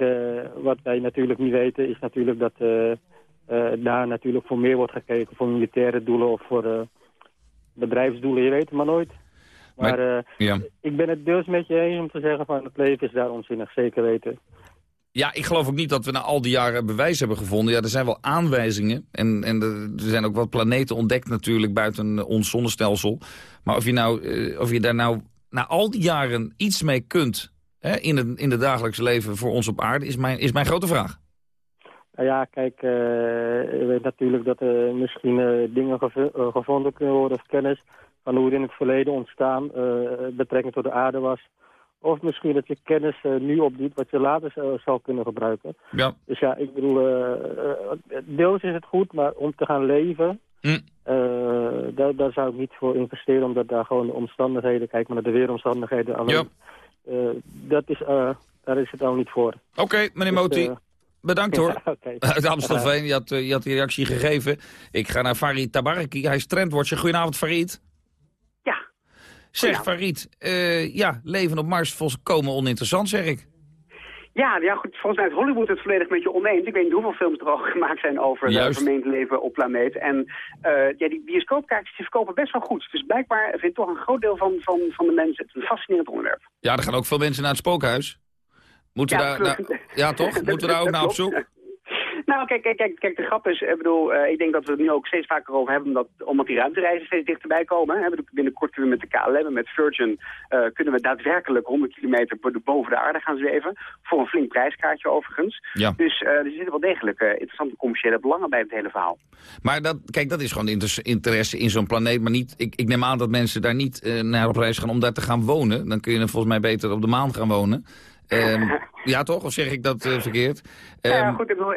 wat wij natuurlijk niet weten, is natuurlijk dat daar natuurlijk voor meer wordt gekeken. Voor militaire doelen of voor bedrijfsdoelen, je weet het maar nooit. Maar, Maar- eh, Ja. ik ben het dus met je eens om te zeggen van het leven is daar onzinnig, zeker weten. Ja, ik geloof ook niet dat we na al die jaren bewijs hebben gevonden. Ja, er zijn wel aanwijzingen. En, en er zijn ook wat planeten ontdekt natuurlijk buiten ons zonnestelsel. Maar of je, nou, eh, of je daar nou na al die jaren iets mee kunt... Hè, in, het, in het dagelijks leven voor ons op aarde, is mijn, is mijn grote vraag. Nou ja, kijk, eh, je weet natuurlijk dat er misschien dingen gev- gevonden kunnen worden of kennis van hoe het in het verleden ontstaan, eh betrekking tot de aarde was. Of misschien dat je kennis eh, nu opdoet wat je later zou- zal kunnen gebruiken. Ja. Dus ja, ik bedoel, eh, deels is het goed, maar om te gaan leven, Hm. daar, daar zou ik niet voor investeren, omdat daar gewoon de omstandigheden, kijk maar naar de weeromstandigheden alleen, eh, dat is, daar is het al niet voor. Oké, meneer Dus, Moti. Bedankt hoor. ja, oké. Uit Amstelveen, je had, je had die reactie gegeven. Ik ga naar Farid Tabaraki, hij is trendwatcher. Goedenavond Farid. Zeg Farid, eh, ja, leven op Mars volkomen oninteressant zeg ik. Ja, ja, goed. Volgens mij is Hollywood het volledig met je oneens. Ik weet niet hoeveel films er al gemaakt zijn over Juist. vermeend leven op planeet. En eh, ja, die bioscoopkaartjes die verkopen best wel goed. Dus blijkbaar vindt toch een groot deel van, van, van de mensen het een fascinerend onderwerp. Ja, er gaan ook veel mensen naar het spookhuis. Moeten we daar, nou, ja toch? Moeten we daar ook naar op zoek? Nou, kijk, kijk, kijk, kijk, de grap is, ik bedoel, eh, ik denk dat we het nu ook steeds vaker over hebben, omdat, omdat die ruimtereizen steeds dichterbij komen. Hè. Binnenkort kunnen we met de KLM en met Virgin eh, kunnen we daadwerkelijk 100 kilometer boven de aarde gaan zweven. Voor een flink prijskaartje overigens. Ja. Dus eh, er zitten wel degelijk eh, interessante commerciële belangen bij het hele verhaal. Maar dat, kijk, dat is gewoon inter- interesse in zo'n planeet. Maar niet, ik, ik neem aan dat mensen daar niet eh, naar op reis gaan om daar te gaan wonen. Dan kun je volgens mij beter op de maan gaan wonen. Ehm, ja, toch? Of zeg ik dat eh, verkeerd? Nou ja, Ehm, goed, er,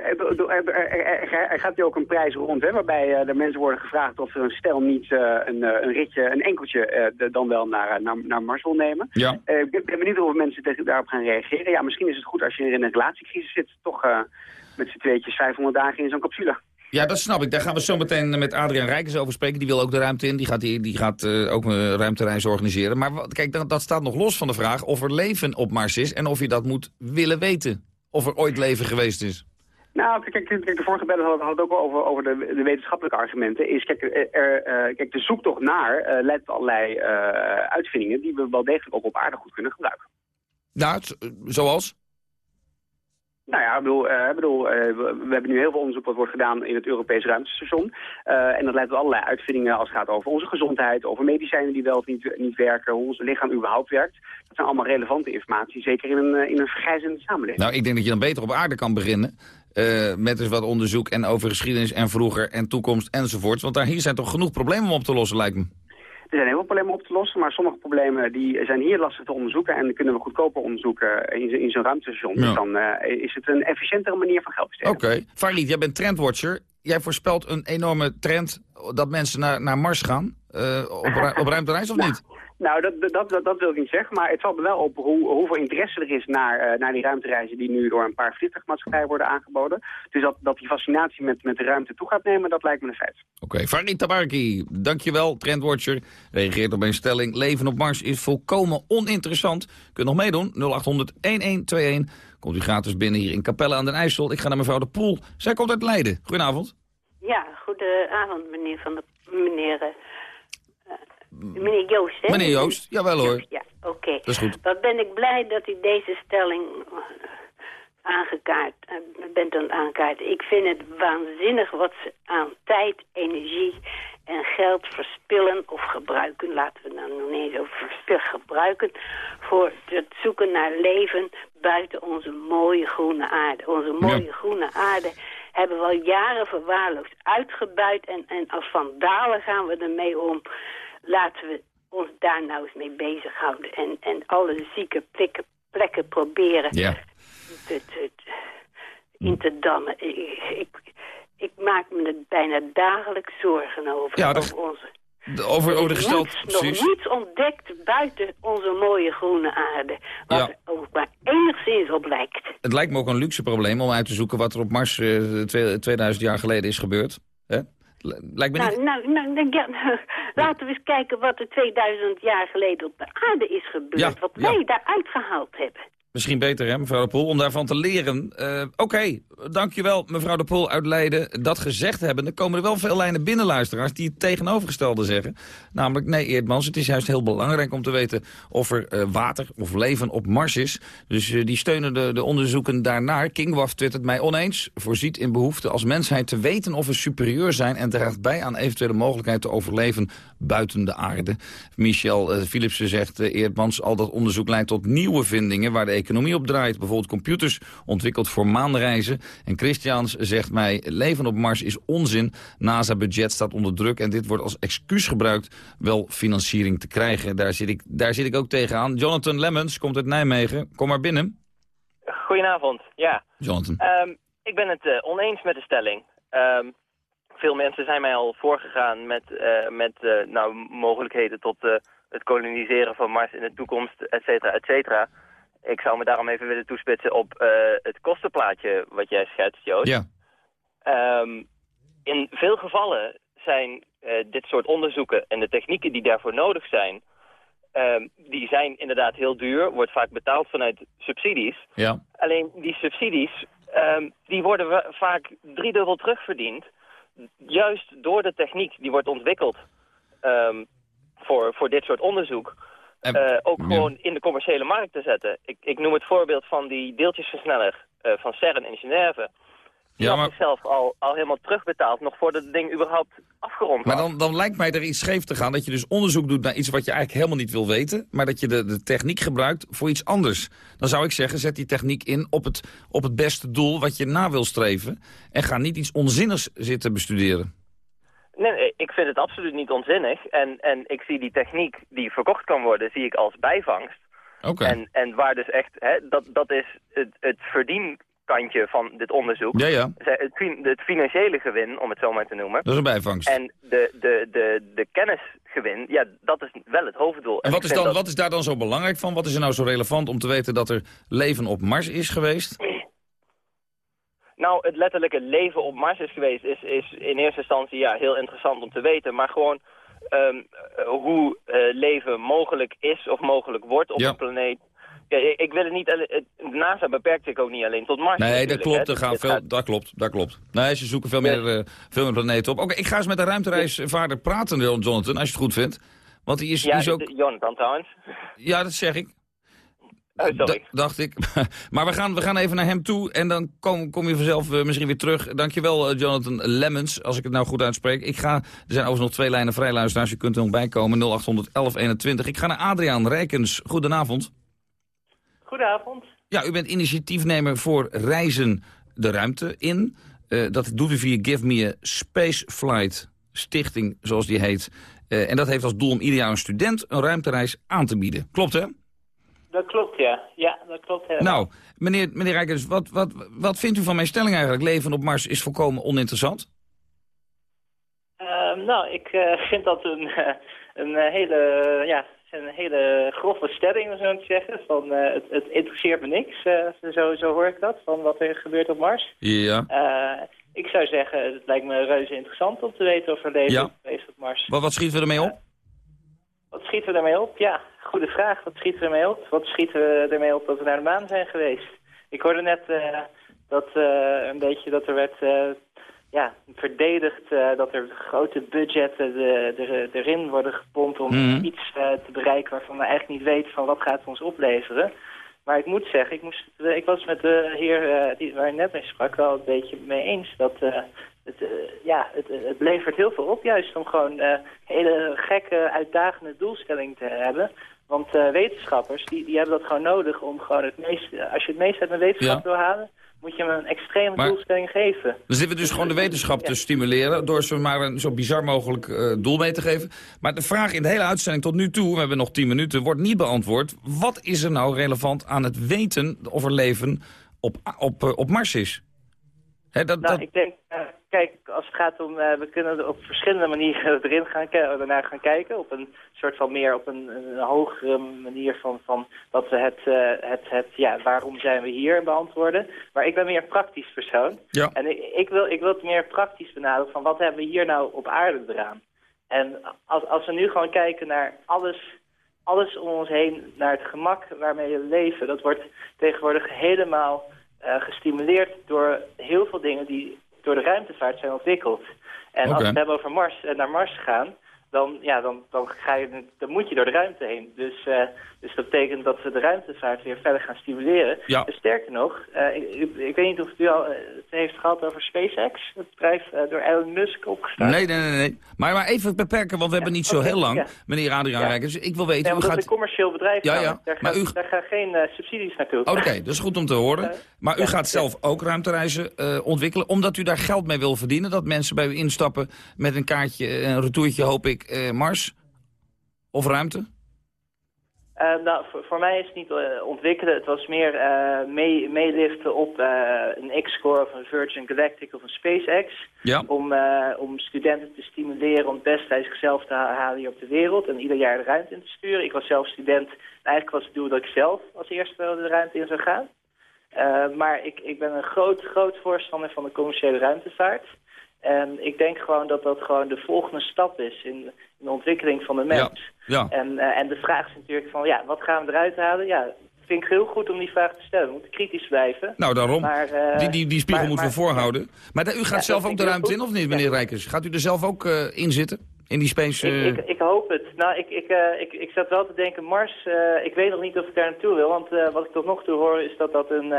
er gaat hier ook een prijs rond, hè, waarbij eh, de mensen worden gevraagd of er een stel niet eh, een, een ritje, een enkeltje dan wel naar, naar, naar Mars wil nemen. Ja. Ik ben ben benieuwd of mensen daarop gaan reageren. Ja, misschien is het goed als je in een relatiecrisis zit, toch met z'n tweetjes 500 dagen in zo'n capsule. Ja, dat snap ik. Daar gaan we zo meteen met Adriaan Rijkers over spreken. Die wil ook de ruimte in. Die gaat, die, die gaat eh, ook een ruimtereis organiseren. Maar wat- kijk, dat, dat staat nog los van de vraag of er leven op Mars is... en of je dat moet willen weten. Of er ooit leven geweest is. Nou, kijk, kijk, kijk, de vorige bellen hadden had het ook over, over de, de wetenschappelijke argumenten. Is, kijk, er, er, eh, kijk, de zoektocht naar eh, leidt tot allerlei eh, uitvindingen die we wel degelijk ook op aarde goed kunnen gebruiken. Nou, zoals? Nou ja, ik bedoel, eh, bedoel eh, we, hebben nu heel veel onderzoek wat wordt gedaan in het Europees ruimtestation. Eh, en dat leidt tot allerlei uitvindingen als het gaat over onze gezondheid, over medicijnen die wel of niet, niet werken, hoe ons lichaam überhaupt werkt. Dat zijn allemaal relevante informatie, zeker in een, in een vergrijzende samenleving. Nou, ik denk dat je dan beter op aarde kan beginnen. met eens wat onderzoek en over geschiedenis en vroeger en toekomst enzovoorts. Want daar, hier zijn toch genoeg problemen om op te lossen, lijkt me. Er zijn heel veel problemen op te lossen, maar sommige problemen die zijn hier lastig te onderzoeken en kunnen we goedkoper onderzoeken in, in zo'n ruimtestation. Ja. Dus dan eh, is het een efficiëntere manier van geld besteden. Oké. Farid, jij bent trendwatcher. Jij voorspelt een enorme trend dat mensen naar, naar Mars gaan. eh, op, op ruimtereis of niet? Nou, dat, dat, dat, dat wil ik niet zeggen, maar het valt me wel op hoe, hoeveel interesse er is naar, eh, naar die ruimtereizen die nu door een paar vliegtuigmaatschappijen worden aangeboden. Dus dat, dat die fascinatie met, met de ruimte toe gaat nemen, dat lijkt me een feit. Oké, Farid Tabarki, dankjewel, trendwatcher. Reageert op mijn stelling. Leven op Mars is volkomen oninteressant. Kunt nog meedoen, 0800-1121. Komt u gratis binnen hier in Capelle aan den IJssel. Ik ga naar mevrouw De Poel. Zij komt uit Leiden. Goedenavond. Ja, goedenavond meneer van de meneer, eh, meneer Joost. Hè? Meneer Joost, jawel hoor. Ja, oké. Dat is goed. Wat ben ik blij dat u deze stelling eh, aangekaart, eh, bent aan het aankaarten. Ik vind het waanzinnig wat ze aan tijd, energie en geld verspillen of gebruiken. Laten we nou nog niet eens over verspillen, gebruiken. Voor het zoeken naar leven buiten onze mooie groene aarde. Onze mooie groene aarde hebben we al jaren verwaarloosd uitgebuit. En, en als vandalen gaan we ermee om. Laten we ons daar nou eens mee bezighouden. En, en alle zieke plekken, plekken proberen Ja. te, te- te- in te dammen. Ik, ik, ik maak me er bijna dagelijks zorgen over. Ja, dat- over onze Over, over de gesteld, niets, nog niets ontdekt buiten onze mooie groene aarde. Wat Ja. er ook maar enigszins op lijkt. Het lijkt me ook een luxe probleem om uit te zoeken wat er op Mars eh, twee- 2000 jaar geleden is gebeurd. Hè? Lijkt me niet... Nou, nou, nou, nou, ja, laten we eens kijken wat er 2000 jaar geleden op de aarde is gebeurd. Ja, wat ja. wij daaruit gehaald hebben. Misschien beter, hè, mevrouw de Poel, om daarvan te leren. Eh, Oké, dankjewel, mevrouw de Poel uit Leiden. Dat gezegd hebben, dan komen er wel veel lijnen binnenluisteraars... die het tegenovergestelde zeggen. Namelijk, nee, Eerdmans, het is juist heel belangrijk om te weten... of er eh, water of leven op Mars is. Dus eh, die steunen de, de onderzoeken daarnaar. Kingwaf twittert mij oneens. Voorziet in behoefte als mensheid te weten of we superieur zijn... en draagt bij aan eventuele mogelijkheid te overleven buiten de aarde. Michel Philipsen zegt, Eerdmans, al dat onderzoek leidt tot nieuwe vindingen... waar de economie op draait. Bijvoorbeeld computers ontwikkeld voor maanreizen. En Christians zegt mij, leven op Mars is onzin. NASA-budget staat onder druk en dit wordt als excuus gebruikt... wel financiering te krijgen. Daar zit ik, daar zit ik ook tegenaan. Jonathan Lemmens komt uit Nijmegen. Kom maar binnen. Goedenavond, ja. Jonathan. Ehm, ik ben het eh, oneens met de stelling. Ehm, veel mensen zijn mij al voorgegaan met, eh, met eh, nou, mogelijkheden tot het koloniseren van Mars in de toekomst, et cetera, et cetera. Ik zou me daarom even willen toespitsen op eh, het kostenplaatje wat jij schetst, Joost. Ja. Ehm, in veel gevallen zijn eh, dit soort onderzoeken en de technieken die daarvoor nodig zijn, ehm, die zijn inderdaad heel duur, wordt vaak betaald vanuit subsidies. Ja. Alleen die subsidies, ehm, die worden vaak driedubbel terugverdiend. Juist door de techniek die wordt ontwikkeld voor, voor dit soort onderzoek. Eh, ook gewoon in de commerciële markt te zetten. Ik, ik noem het voorbeeld van die deeltjesversneller eh, van CERN in Genève. die had zichzelf al, al helemaal terugbetaald, nog voordat het ding überhaupt afgerond was. Maar dan, dan lijkt mij er iets scheef te gaan dat je dus onderzoek doet naar iets wat je eigenlijk helemaal niet wil weten, maar dat je de, de techniek gebruikt voor iets anders. Dan zou ik zeggen, zet die techniek in op het, op het beste doel wat je na wil streven en ga niet iets onzinnigs zitten bestuderen. Nee, ik vind het absoluut niet onzinnig. En, en ik zie die techniek die verkocht kan worden, zie ik als bijvangst. Oké. En, en waar dus echt, hè, dat, dat is het, het verdienkantje van dit onderzoek. Ja, ja. Het, het financiële gewin, om het zo maar te noemen. Dat is een bijvangst. En de, de, de, de kennisgewin, ja, dat is wel het hoofddoel. En wat is, dan, dat- wat is daar dan zo belangrijk van? Wat is er nou zo relevant om te weten dat er leven op Mars is geweest? Nou, het letterlijke leven op Mars is geweest, is, is in eerste instantie ja, heel interessant om te weten. Maar gewoon ehm, eh, hoe eh, leven mogelijk is of mogelijk wordt op Ja. een planeet. Ja, ik, wil het niet, NASA beperkt zich ook niet alleen tot Mars. Nee, dat klopt. Er gaan veel, gaat- dat klopt, dat klopt. Nee, ze zoeken veel meer, eh, veel meer planeten op. Oké, ik ga eens met de ruimtereisvaarder praten, Jonathan, als je het goed vindt. Want die is, ja, die is ook... Jonathan trouwens. Ja, dat zeg ik. Oh, sorry. Dacht ik. maar we gaan, we gaan even naar hem toe en dan kom, kom je vanzelf eh, misschien weer terug. Dankjewel, eh, Jonathan Lemmens, als ik het nou goed uitspreek. Ik ga, er zijn overigens nog twee lijnen vrij, luisteraars. Je kunt er nog bij komen, 0800 1121. Ik ga naar Adriaan Rijkens. Goedenavond. Goedenavond. Ja, u bent initiatiefnemer voor Reizen de Ruimte in. Eh, dat doet u via Give Me a Spaceflight Stichting, zoals die heet. Eh, en dat heeft als doel om ieder jaar een student een ruimtereis aan te bieden. Klopt, hè? Dat klopt, ja. Ja, dat klopt helemaal. Nou, meneer, meneer Rijkers, wat, wat, wat vindt u van mijn stelling eigenlijk? Leven op Mars is volkomen oninteressant? Ehm, nou, ik eh, vind dat een, eh, een eh, hele, ja, een hele grove stelling, zo te zeggen. Van, eh, het, het interesseert me niks, zo, zo hoor ik dat, van wat er gebeurt op Mars. Ja. Ik zou zeggen, het lijkt me reuze interessant om te weten of er leven Ja. op Mars. Wat, wat schieten we ermee op? Wat schieten we daarmee op? Ja, goede vraag. Wat schieten we ermee op? Wat schieten we ermee op dat we naar de maan zijn geweest? Ik hoorde net eh, dat eh, een beetje dat er werd eh, ja, verdedigd eh, dat er grote budgetten de, er, erin worden gepompt om Mhm. iets eh, te bereiken waarvan we eigenlijk niet weten van wat gaat het ons opleveren. Maar ik moet zeggen, ik, moest, ik was met de heer eh, die, waar ik net mee sprak wel een beetje mee eens dat eh, het, eh, ja, het, het levert heel veel op juist om gewoon eh, hele gekke, uitdagende doelstellingen te hebben. Want eh, wetenschappers, die, die hebben dat gewoon nodig om gewoon het meeste, als je het meeste uit een wetenschap Ja. wil halen, moet je hem een extreme Maar- doelstelling geven. Dan zitten we dus gewoon de wetenschap te stimuleren... door ze maar een zo bizar mogelijk eh, doel mee te geven. Maar de vraag in de hele uitzending tot nu toe... we hebben nog tien minuten, wordt niet beantwoord. Wat is er nou relevant aan het weten of er leven op, op, eh, op Mars is? Dat, Nou, dat, ik denk, eh, kijk, als het gaat om, eh, we kunnen er op verschillende manieren erin gaan, ernaar gaan kijken. Op een soort van meer, op een, een hogere manier van, van dat we het, eh, het, het, ja, waarom zijn we hier beantwoorden. Maar ik ben meer een praktisch persoon. Ja. En ik, ik, wil, ik wil het meer praktisch benaderen van wat hebben we hier nou op aarde eraan. En als, als we nu gewoon kijken naar alles, alles om ons heen, naar het gemak waarmee we leven, dat wordt tegenwoordig helemaal eh, gestimuleerd door heel veel dingen die door de ruimtevaart zijn ontwikkeld. En als we het hebben over Mars en naar Mars gaan, dan, ja, dan, dan, ga je, dan moet je door de ruimte heen. Dus, eh, dus dat betekent dat we de ruimtevaart weer verder gaan stimuleren. Ja. En sterker nog, eh, ik, weet niet of u al eh, het heeft gehad over SpaceX, het bedrijf door Elon Musk opgestart. nee, nee, nee, nee. Maar, maar even beperken, want we hebben niet zo heel lang, ja. meneer Adriaan. Rijkers. Ik wil weten, dat gaat... is een commercieel bedrijf. Ja, ja. Daar, maar gaan, u- daar gaan geen subsidies naartoe. Oké, dat is goed om te horen. Maar u gaat zelf ook ruimtereizen ontwikkelen, omdat u daar geld mee wil verdienen. Dat mensen bij u instappen met een kaartje, een retourtje, hoop ik, eh, Mars of ruimte. Eh, nou, voor, voor mij is het niet eh, ontwikkelen. Het was meer eh, mee- meeliften op een X-Score of een Virgin Galactic of een SpaceX. Ja. Om, om studenten te stimuleren om het beste uit zichzelf te ha- halen hier op de wereld. En ieder jaar de ruimte in te sturen. Ik was zelf student. En eigenlijk was het doel dat ik zelf als eerste de ruimte in zou gaan. Eh, maar ik, ik ben een groot, groot voorstander van de commerciële ruimtevaart. En ik denk gewoon dat dat gewoon de volgende stap is in, in de ontwikkeling van de mens. Ja. En, eh, en de vraag is natuurlijk van, ja, wat gaan we eruit halen? Ja, vind ik heel goed om die vraag te stellen. We moeten kritisch blijven. Nou, daarom. Maar, eh, die, die, die spiegel maar- moeten we voorhouden. Maar u gaat Ja, zelf ook de ruimte in, of niet, meneer Rijkers? Gaat u er zelf ook eh, in zitten? In die space... Ik, ik, ik hoop het. Nou, ik, ik, ik, ik zat wel te denken, Mars, ik weet nog niet of ik daar naartoe wil. Want wat ik tot nog toe hoor is dat dat een,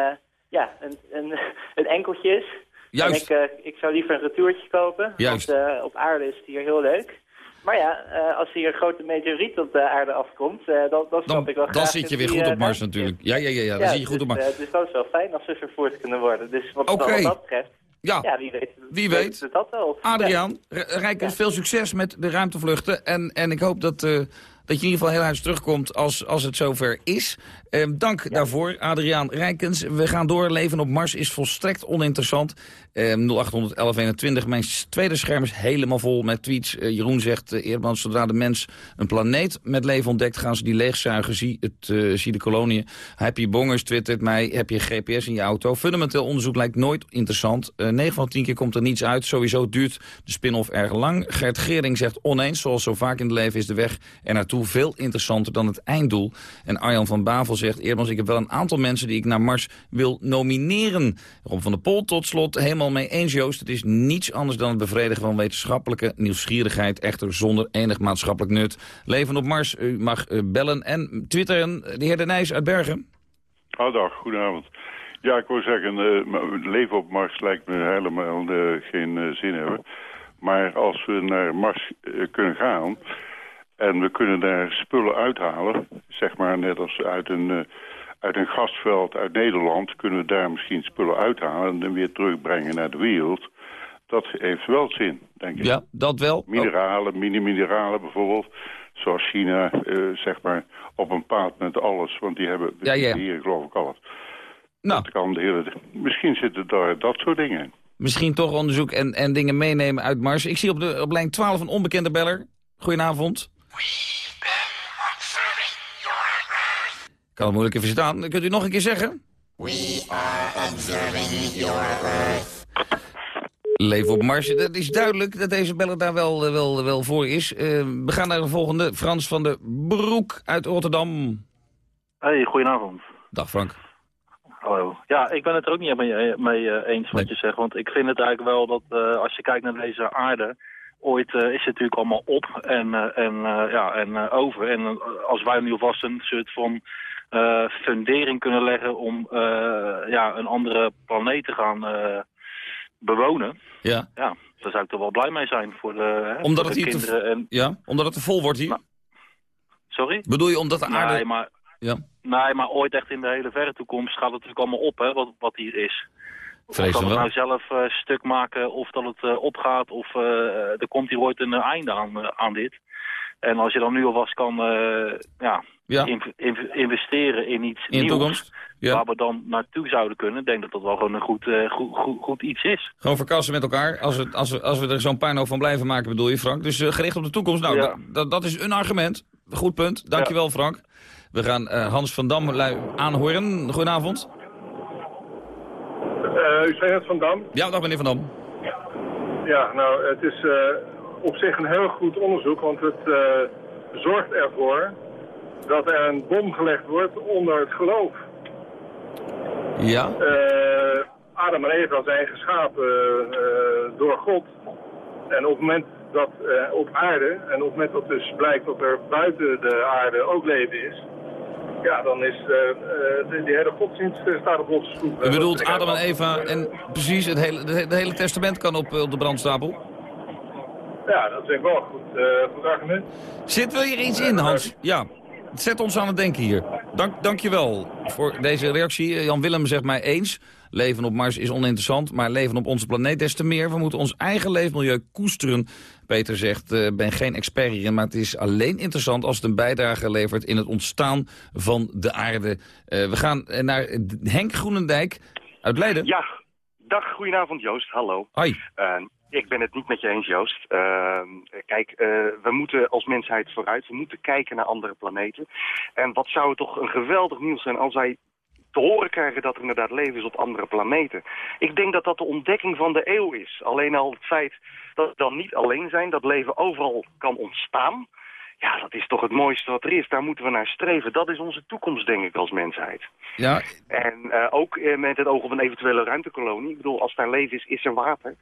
ja, een, een, een enkeltje is. Juist. En ik, eh, ik zou liever een retourtje kopen. Juist. Want eh, op aarde is het hier heel leuk. Maar ja, eh, als hier een grote meteoriet op de aarde afkomt, dan, dan snap ik wel Dan zit je weer goed op Mars natuurlijk. Ja, ja, ja, ja, dan zit je goed dus, op Mars. dus dat is wel fijn als ze vervoerd kunnen worden. Dus wat, dat betreft, Ja. wie weet. Wie weet. dat wel. Adriaan, veel succes met de ruimtevluchten. En, en ik hoop dat, dat je in ieder geval heel huis terugkomt als, als het zover is. Eh, dank daarvoor, Adriaan Rijkens. We gaan door. Leven op Mars is volstrekt oninteressant. Eh 0800 1121. Mijn tweede scherm is helemaal vol met tweets. Eh, Jeroen zegt, uh, zodra de mens een planeet met leven ontdekt... gaan ze die leegzuigen. Zie, het, eh, zie de kolonieën. Happy Bongers twittert mij. Heb je GPS in je auto? Fundamenteel onderzoek lijkt nooit interessant. Eh 9 van 10 keer komt er niets uit. Sowieso duurt de spin-off erg lang. Gert Gering zegt oneens. Zoals zo vaak in het leven is de weg er naartoe veel interessanter dan het einddoel. En Arjan van Bavel zegt, Eerdmans, ik heb wel een aantal mensen die ik naar Mars wil nomineren. Rob van der Pol tot slot, helemaal mee eens Joost. Het is niets anders dan het bevredigen van wetenschappelijke nieuwsgierigheid. Echter zonder enig maatschappelijk nut. Leven op Mars, u mag eh, bellen en twitteren. De heer De Nijs uit Bergen. Oh, dag, goedenavond. Ja, ik wil zeggen, eh, leven op Mars lijkt me helemaal eh, geen zin hebben. Maar als we naar Mars kunnen gaan en we kunnen daar spullen uithalen, zeg maar net als uit een, uit een gastveld uit Nederland, kunnen we daar misschien spullen uithalen en dan weer terugbrengen naar de wereld. Dat heeft wel zin, denk ik. Ja, dat wel. Mineralen, mini-mineralen bijvoorbeeld. Zoals China, eh, zeg maar, op een paard met alles. Want die hebben Ja, ja. hier geloof ik alles. Nou. Dat kan de hele... Misschien zitten daar dat soort dingen in. Misschien toch onderzoek en, en dingen meenemen uit Mars. Ik zie op, de, op lijn 12 een onbekende beller. Goedenavond. Kan het moeilijk even staan. Kunt u nog een keer zeggen? We are observing your Earth. Leven op Mars. Het is duidelijk dat deze beller daar wel, eh, wel, wel voor is. Eh, we gaan naar de volgende. Frans van de Broek uit Rotterdam. Hey, goedenavond. Dag Frank. Hallo. Ja, ik ben het er ook niet mee, mee eh, eens wat je zegt. Want ik vind het eigenlijk wel dat eh, als je kijkt naar deze aarde... Ooit eh, is het natuurlijk allemaal op en, eh, en, eh, ja, en eh, over. En als wij nu alvast een soort van eh, fundering kunnen leggen... om eh, ja, een andere planeet te gaan eh, bewonen... Ja. ja, daar zou ik toch wel blij mee zijn voor de, hè, Omdat voor het te, kinderen. En... ja, omdat het te vol wordt hier? Sorry? Bedoel je omdat de aarde... Nee, maar, Ja. nee, maar ooit echt in de hele verre toekomst gaat het natuurlijk allemaal op, hè, wat, wat hier is. Vrees of dat wel. het nou zelf stuk maken, of dat het opgaat, of er komt hier ooit een einde aan, aan dit. En als je dan nu alvast kan eh, ja, Ja. inv- investeren in iets In de nieuws, toekomst? Ja. waar we dan naartoe zouden kunnen, ik denk dat dat wel gewoon een goed, eh, goed, goed, goed iets is. Gewoon verkassen met elkaar. Als we, als we, als we er zo'n puinhoop van blijven maken, bedoel je, Frank. Dus eh, gericht op de toekomst. Nou, Ja. da- da- dat is een argument. Goed punt. Dankjewel, Frank. We gaan eh, Hans van Dam aanhoren. Goedenavond. Eh, u zei het van Dam? Ja, dag meneer Van Dam. Ja, nou, het is eh, op zich een heel goed onderzoek, want het eh, zorgt ervoor dat er een bom gelegd wordt onder het geloof. Ja? Eh, Adam en Eva zijn geschapen eh, door God. En op het moment dat eh, op aarde, en op het moment dat dus blijkt dat er buiten de aarde ook leven is, ja, dan is de, die hele godsdienst staat op losse schroeven. U bedoelt Adam en Eva en precies het hele, de, hele testament kan op, op de brandstapel? Ja, dat is denk ik wel een goed, goed argument. Zit wel hier iets in, Hans? Ja. Zet ons aan het denken hier. Dank, dank je wel voor deze reactie. Jan Willem zegt mij eens. Leven op Mars is oninteressant, maar leven op onze planeet des te meer. We moeten ons eigen leefmilieu koesteren. Peter zegt, ik ben geen expert hierin, maar het is alleen interessant als het een bijdrage levert in het ontstaan van de aarde. Eh, we gaan eh, naar Henk Groenendijk uit Leiden. Ja, dag, goedenavond Joost, hallo. Hoi. Ik ben het niet met je eens, Joost. Eh, kijk, eh, we moeten als mensheid vooruit. We moeten kijken naar andere planeten. En wat zou het toch een geweldig nieuws zijn als wij te horen krijgen dat er inderdaad leven is op andere planeten. Ik denk dat dat de ontdekking van de eeuw is. Alleen al het feit dat we dan niet alleen zijn, dat leven overal kan ontstaan. Ja, dat is toch het mooiste wat er is. Daar moeten we naar streven. Dat is onze toekomst, denk ik, als mensheid. Ja, En eh, ook eh, met het oog op een eventuele ruimtekolonie. Ik bedoel, als daar leven is, is er water.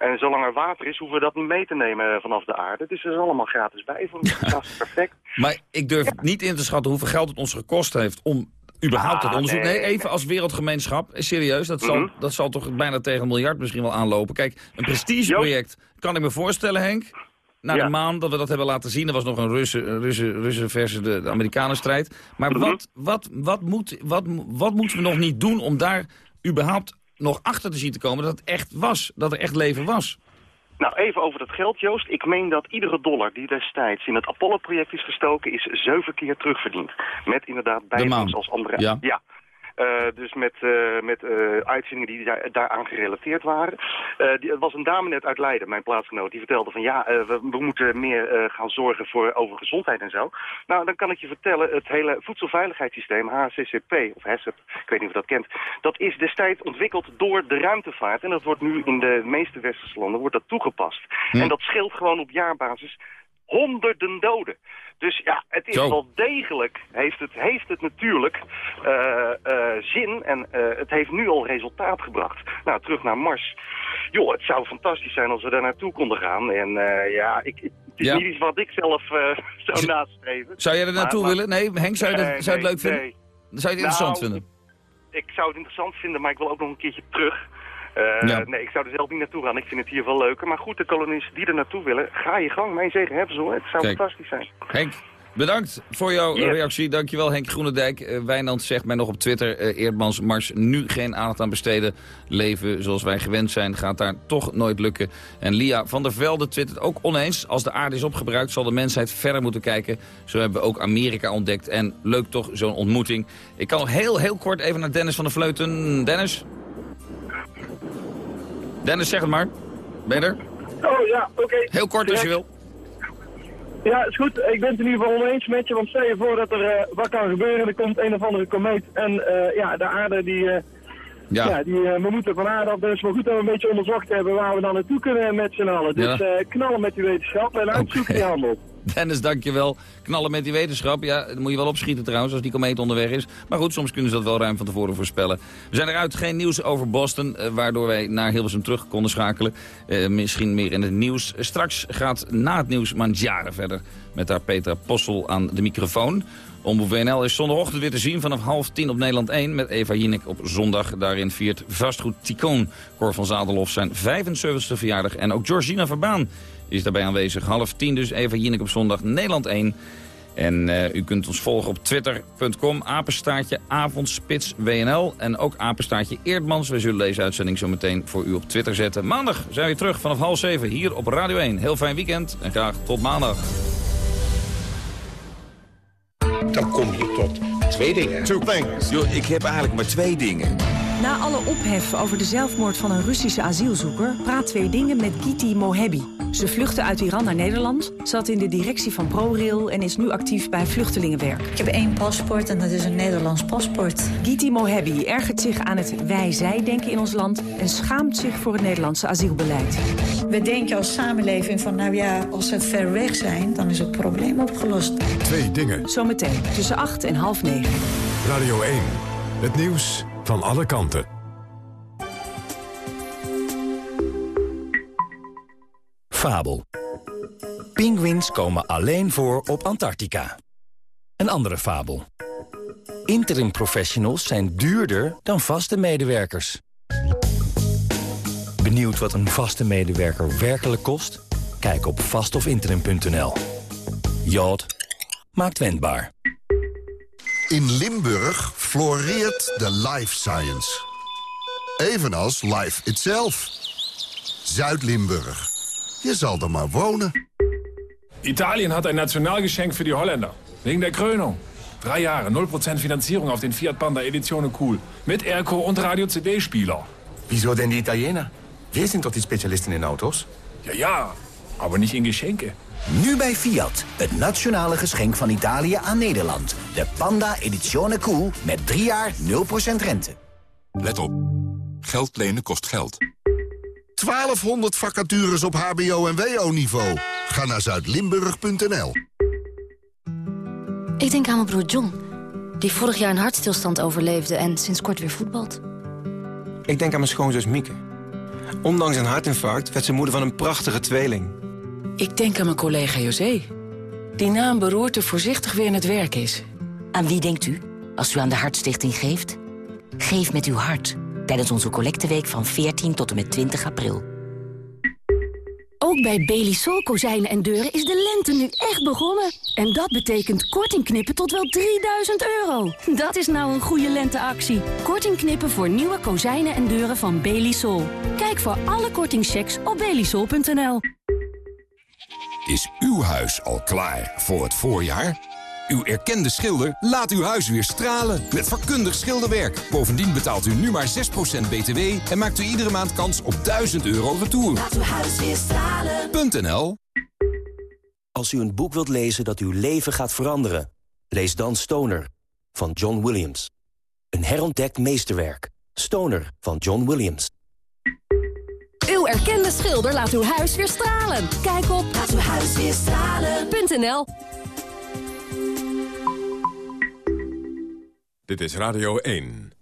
En zolang er water is, hoeven we dat niet mee te nemen vanaf de aarde. Dus dat is allemaal gratis bij voor ons. Dat is perfect. Maar ik durf niet in te schatten hoeveel geld het ons gekost heeft om Überhaupt dat Ah, onderzoek? Nee, nee, even als wereldgemeenschap. Serieus, dat, zal, Mhm. dat zal toch bijna tegen een miljard misschien wel aanlopen. Kijk, een prestigeproject kan ik me voorstellen, Henk. Naar Ja. de maan, dat we dat hebben laten zien. Er was nog een Russen, Russen, Russen versus de, de Amerikanen strijd. Maar Mhm. wat, wat, wat, moet, wat, wat moeten we nog niet doen om daar überhaupt nog achter te zien te komen dat het echt was? Dat er echt leven was? Nou, even over dat geld, Joost. Ik meen dat iedere dollar die destijds in het Apollo-project is gestoken... is zeven keer terugverdiend. Met inderdaad bijvangst als andere... Ja. Dus met, eh, met eh, uitzendingen die daar, daaraan gerelateerd waren. Eh, die, het was een dame net uit Leiden, mijn plaatsgenoot, die vertelde van ja, eh, we, we moeten meer eh, gaan zorgen voor over gezondheid en zo. Nou, dan kan ik je vertellen, het hele voedselveiligheidssysteem, HCCP, of HACCP, ik weet niet of je dat kent, dat is destijds ontwikkeld door de ruimtevaart. En dat wordt nu in de meeste westerse landen wordt dat toegepast. En dat scheelt gewoon op jaarbasis honderden doden. Dus ja, het is Zo. wel degelijk, heeft het, heeft het natuurlijk eh, eh, zin en eh, het heeft nu al resultaat gebracht. Nou, terug naar Mars. Joh, het zou fantastisch zijn als we daar naartoe konden gaan. En ja, ik, het is Ja. niet iets wat ik zelf zou nastreven. Zou jij er naartoe Maar- willen? Nee, Henk, zou je, dat, Nee, zou je het leuk nee, vinden? nee. Zou je het interessant Nou, vinden? Ik zou het interessant vinden, maar ik wil ook nog een keertje terug. Eh, Ja. Nee, ik zou er zelf niet naartoe gaan. Ik vind het hier wel leuker. Maar goed, de kolonisten die er naartoe willen, ga je gang. Mijn zegen hebben ze hoor. Het zou Kijk. fantastisch zijn. Henk, bedankt voor jouw reactie. Dankjewel Henk Groenendijk. Eh, Wijnand zegt mij nog op Twitter, eh, Eerdmans Mars nu geen aandacht aan besteden. Leven zoals wij gewend zijn gaat daar toch nooit lukken. En Lia van der Velde twittert ook oneens. Als de aarde is opgebruikt zal de mensheid verder moeten kijken. Zo hebben we ook Amerika ontdekt. En leuk toch, zo'n ontmoeting. Ik kan nog heel, heel kort even naar Dennis van der Vleuten. Dennis? Dennis, zeg het maar. Ben je er? Oh ja, oké. Heel kort als je wil. Ja, is goed. Ik ben het in ieder geval oneens met je. Want stel je voor dat er eh, wat kan gebeuren. Er komt een of andere komeet. En eh, ja, de aarde die... eh, Ja. ja. die, we moeten van aarde af. Dus wel goed dat we een beetje onderzocht hebben waar we dan naartoe kunnen met z'n allen. Dus Ja. knallen met die wetenschap en uitzoeken die handel. Dennis, dankjewel. Knallen met die wetenschap. Ja, dan moet je wel opschieten trouwens als die komeet onderweg is. Maar goed, soms kunnen ze dat wel ruim van tevoren voorspellen. We zijn eruit. Geen nieuws over Boston, eh, waardoor wij naar Hilversum terug konden schakelen. Eh, misschien meer in het nieuws. Straks gaat na het nieuws Mandjaren verder met daar Petra Possel aan de microfoon. Omroep WNL is zondagochtend weer te zien vanaf half tien op Nederland 1... met Eva Jinek op zondag. Daarin viert vastgoed Ticoon Cor van Zadelhof zijn 75e verjaardag. En ook Georgina Verbaan is daarbij aanwezig. Half tien dus Eva Jinek op zondag Nederland 1. En eh, u kunt ons volgen op twitter.com, apenstaartje avondspits WNL. En ook apenstaartje Eerdmans. We zullen deze uitzending zo meteen voor u op Twitter zetten. Maandag zijn we weer terug vanaf half zeven hier op Radio 1. Heel fijn weekend en graag tot maandag. Dan kom je tot twee dingen. Two things. Yo, ik heb eigenlijk maar twee dingen. Na alle ophef over de zelfmoord van een Russische asielzoeker... praat twee dingen met Giti Mohebi. Ze vluchtte uit Iran naar Nederland, zat in de directie van ProRail... en is nu actief bij Vluchtelingenwerk. Ik heb één paspoort en dat is een Nederlands paspoort. Giti Mohebi ergert zich aan het wij-zij-denken in ons land... en schaamt zich voor het Nederlandse asielbeleid. We denken als samenleving van, nou ja, als ze ver weg zijn... dan is het probleem opgelost. Twee dingen. Zometeen tussen 8 en half 9. Radio 1. Het nieuws van alle kanten. Fabel. Pinguïns komen alleen voor op Antarctica. Een andere fabel. Interim professionals zijn duurder dan vaste medewerkers. Benieuwd wat een vaste medewerker werkelijk kost? Kijk op vastofinterim.nl. Jod maakt wendbaar. In Limburg floreert de life science. Evenals life itself. Zuid-Limburg. Je zal er maar wonen. Italien hat ein Nationalgeschenk für die Holländer. Wegen der Krönung. Drei Jahre, 0% Finanzierung auf den Fiat Panda Edizione Cool. Mit Airco und Radio-CD-Spieler. Wieso denn die Italiener? Wir sind doch die Spezialisten in Autos. Ja, ja, aber nicht in Geschenke. Nu bij Fiat, het nationale geschenk van Italië aan Nederland. De Panda Edizione Cool met 3 jaar 0% rente. Let op. Geld lenen kost geld. 1200 vacatures op hbo- en wo-niveau. Ga naar zuidlimburg.nl. Ik denk aan mijn broer John, die vorig jaar een hartstilstand overleefde en sinds kort weer voetbalt. Ik denk aan mijn schoonzus Mieke. Ondanks een hartinfarct werd ze moeder van een prachtige tweeling. Ik denk aan mijn collega José. Die na een beroerte voorzichtig weer in het werk is. Aan wie denkt u Als u aan de Hartstichting geeft, geef met uw hart. Tijdens onze collecteweek van 14 tot en met 20 april. Ook bij Belisol kozijnen en deuren is de lente nu echt begonnen. En dat betekent korting knippen tot wel 3000 euro. Dat is nou een goede lenteactie. Korting knippen voor nieuwe kozijnen en deuren van Belisol. Kijk voor alle kortingchecks op belisol.nl. Is uw huis al klaar voor het voorjaar? Uw erkende schilder laat uw huis weer stralen met vakkundig schilderwerk. Bovendien betaalt u nu maar 6% btw en maakt u iedere maand kans op 1000 euro retour. Laat uw huis weer stralen. .nl Als u een boek wilt lezen dat uw leven gaat veranderen... lees dan Stoner van John Williams. Een herontdekt meesterwerk. Stoner van John Williams. Erkende schilder laat uw huis weer stralen. Kijk op Laat uw huis weer stralen.nl Dit is Radio 1.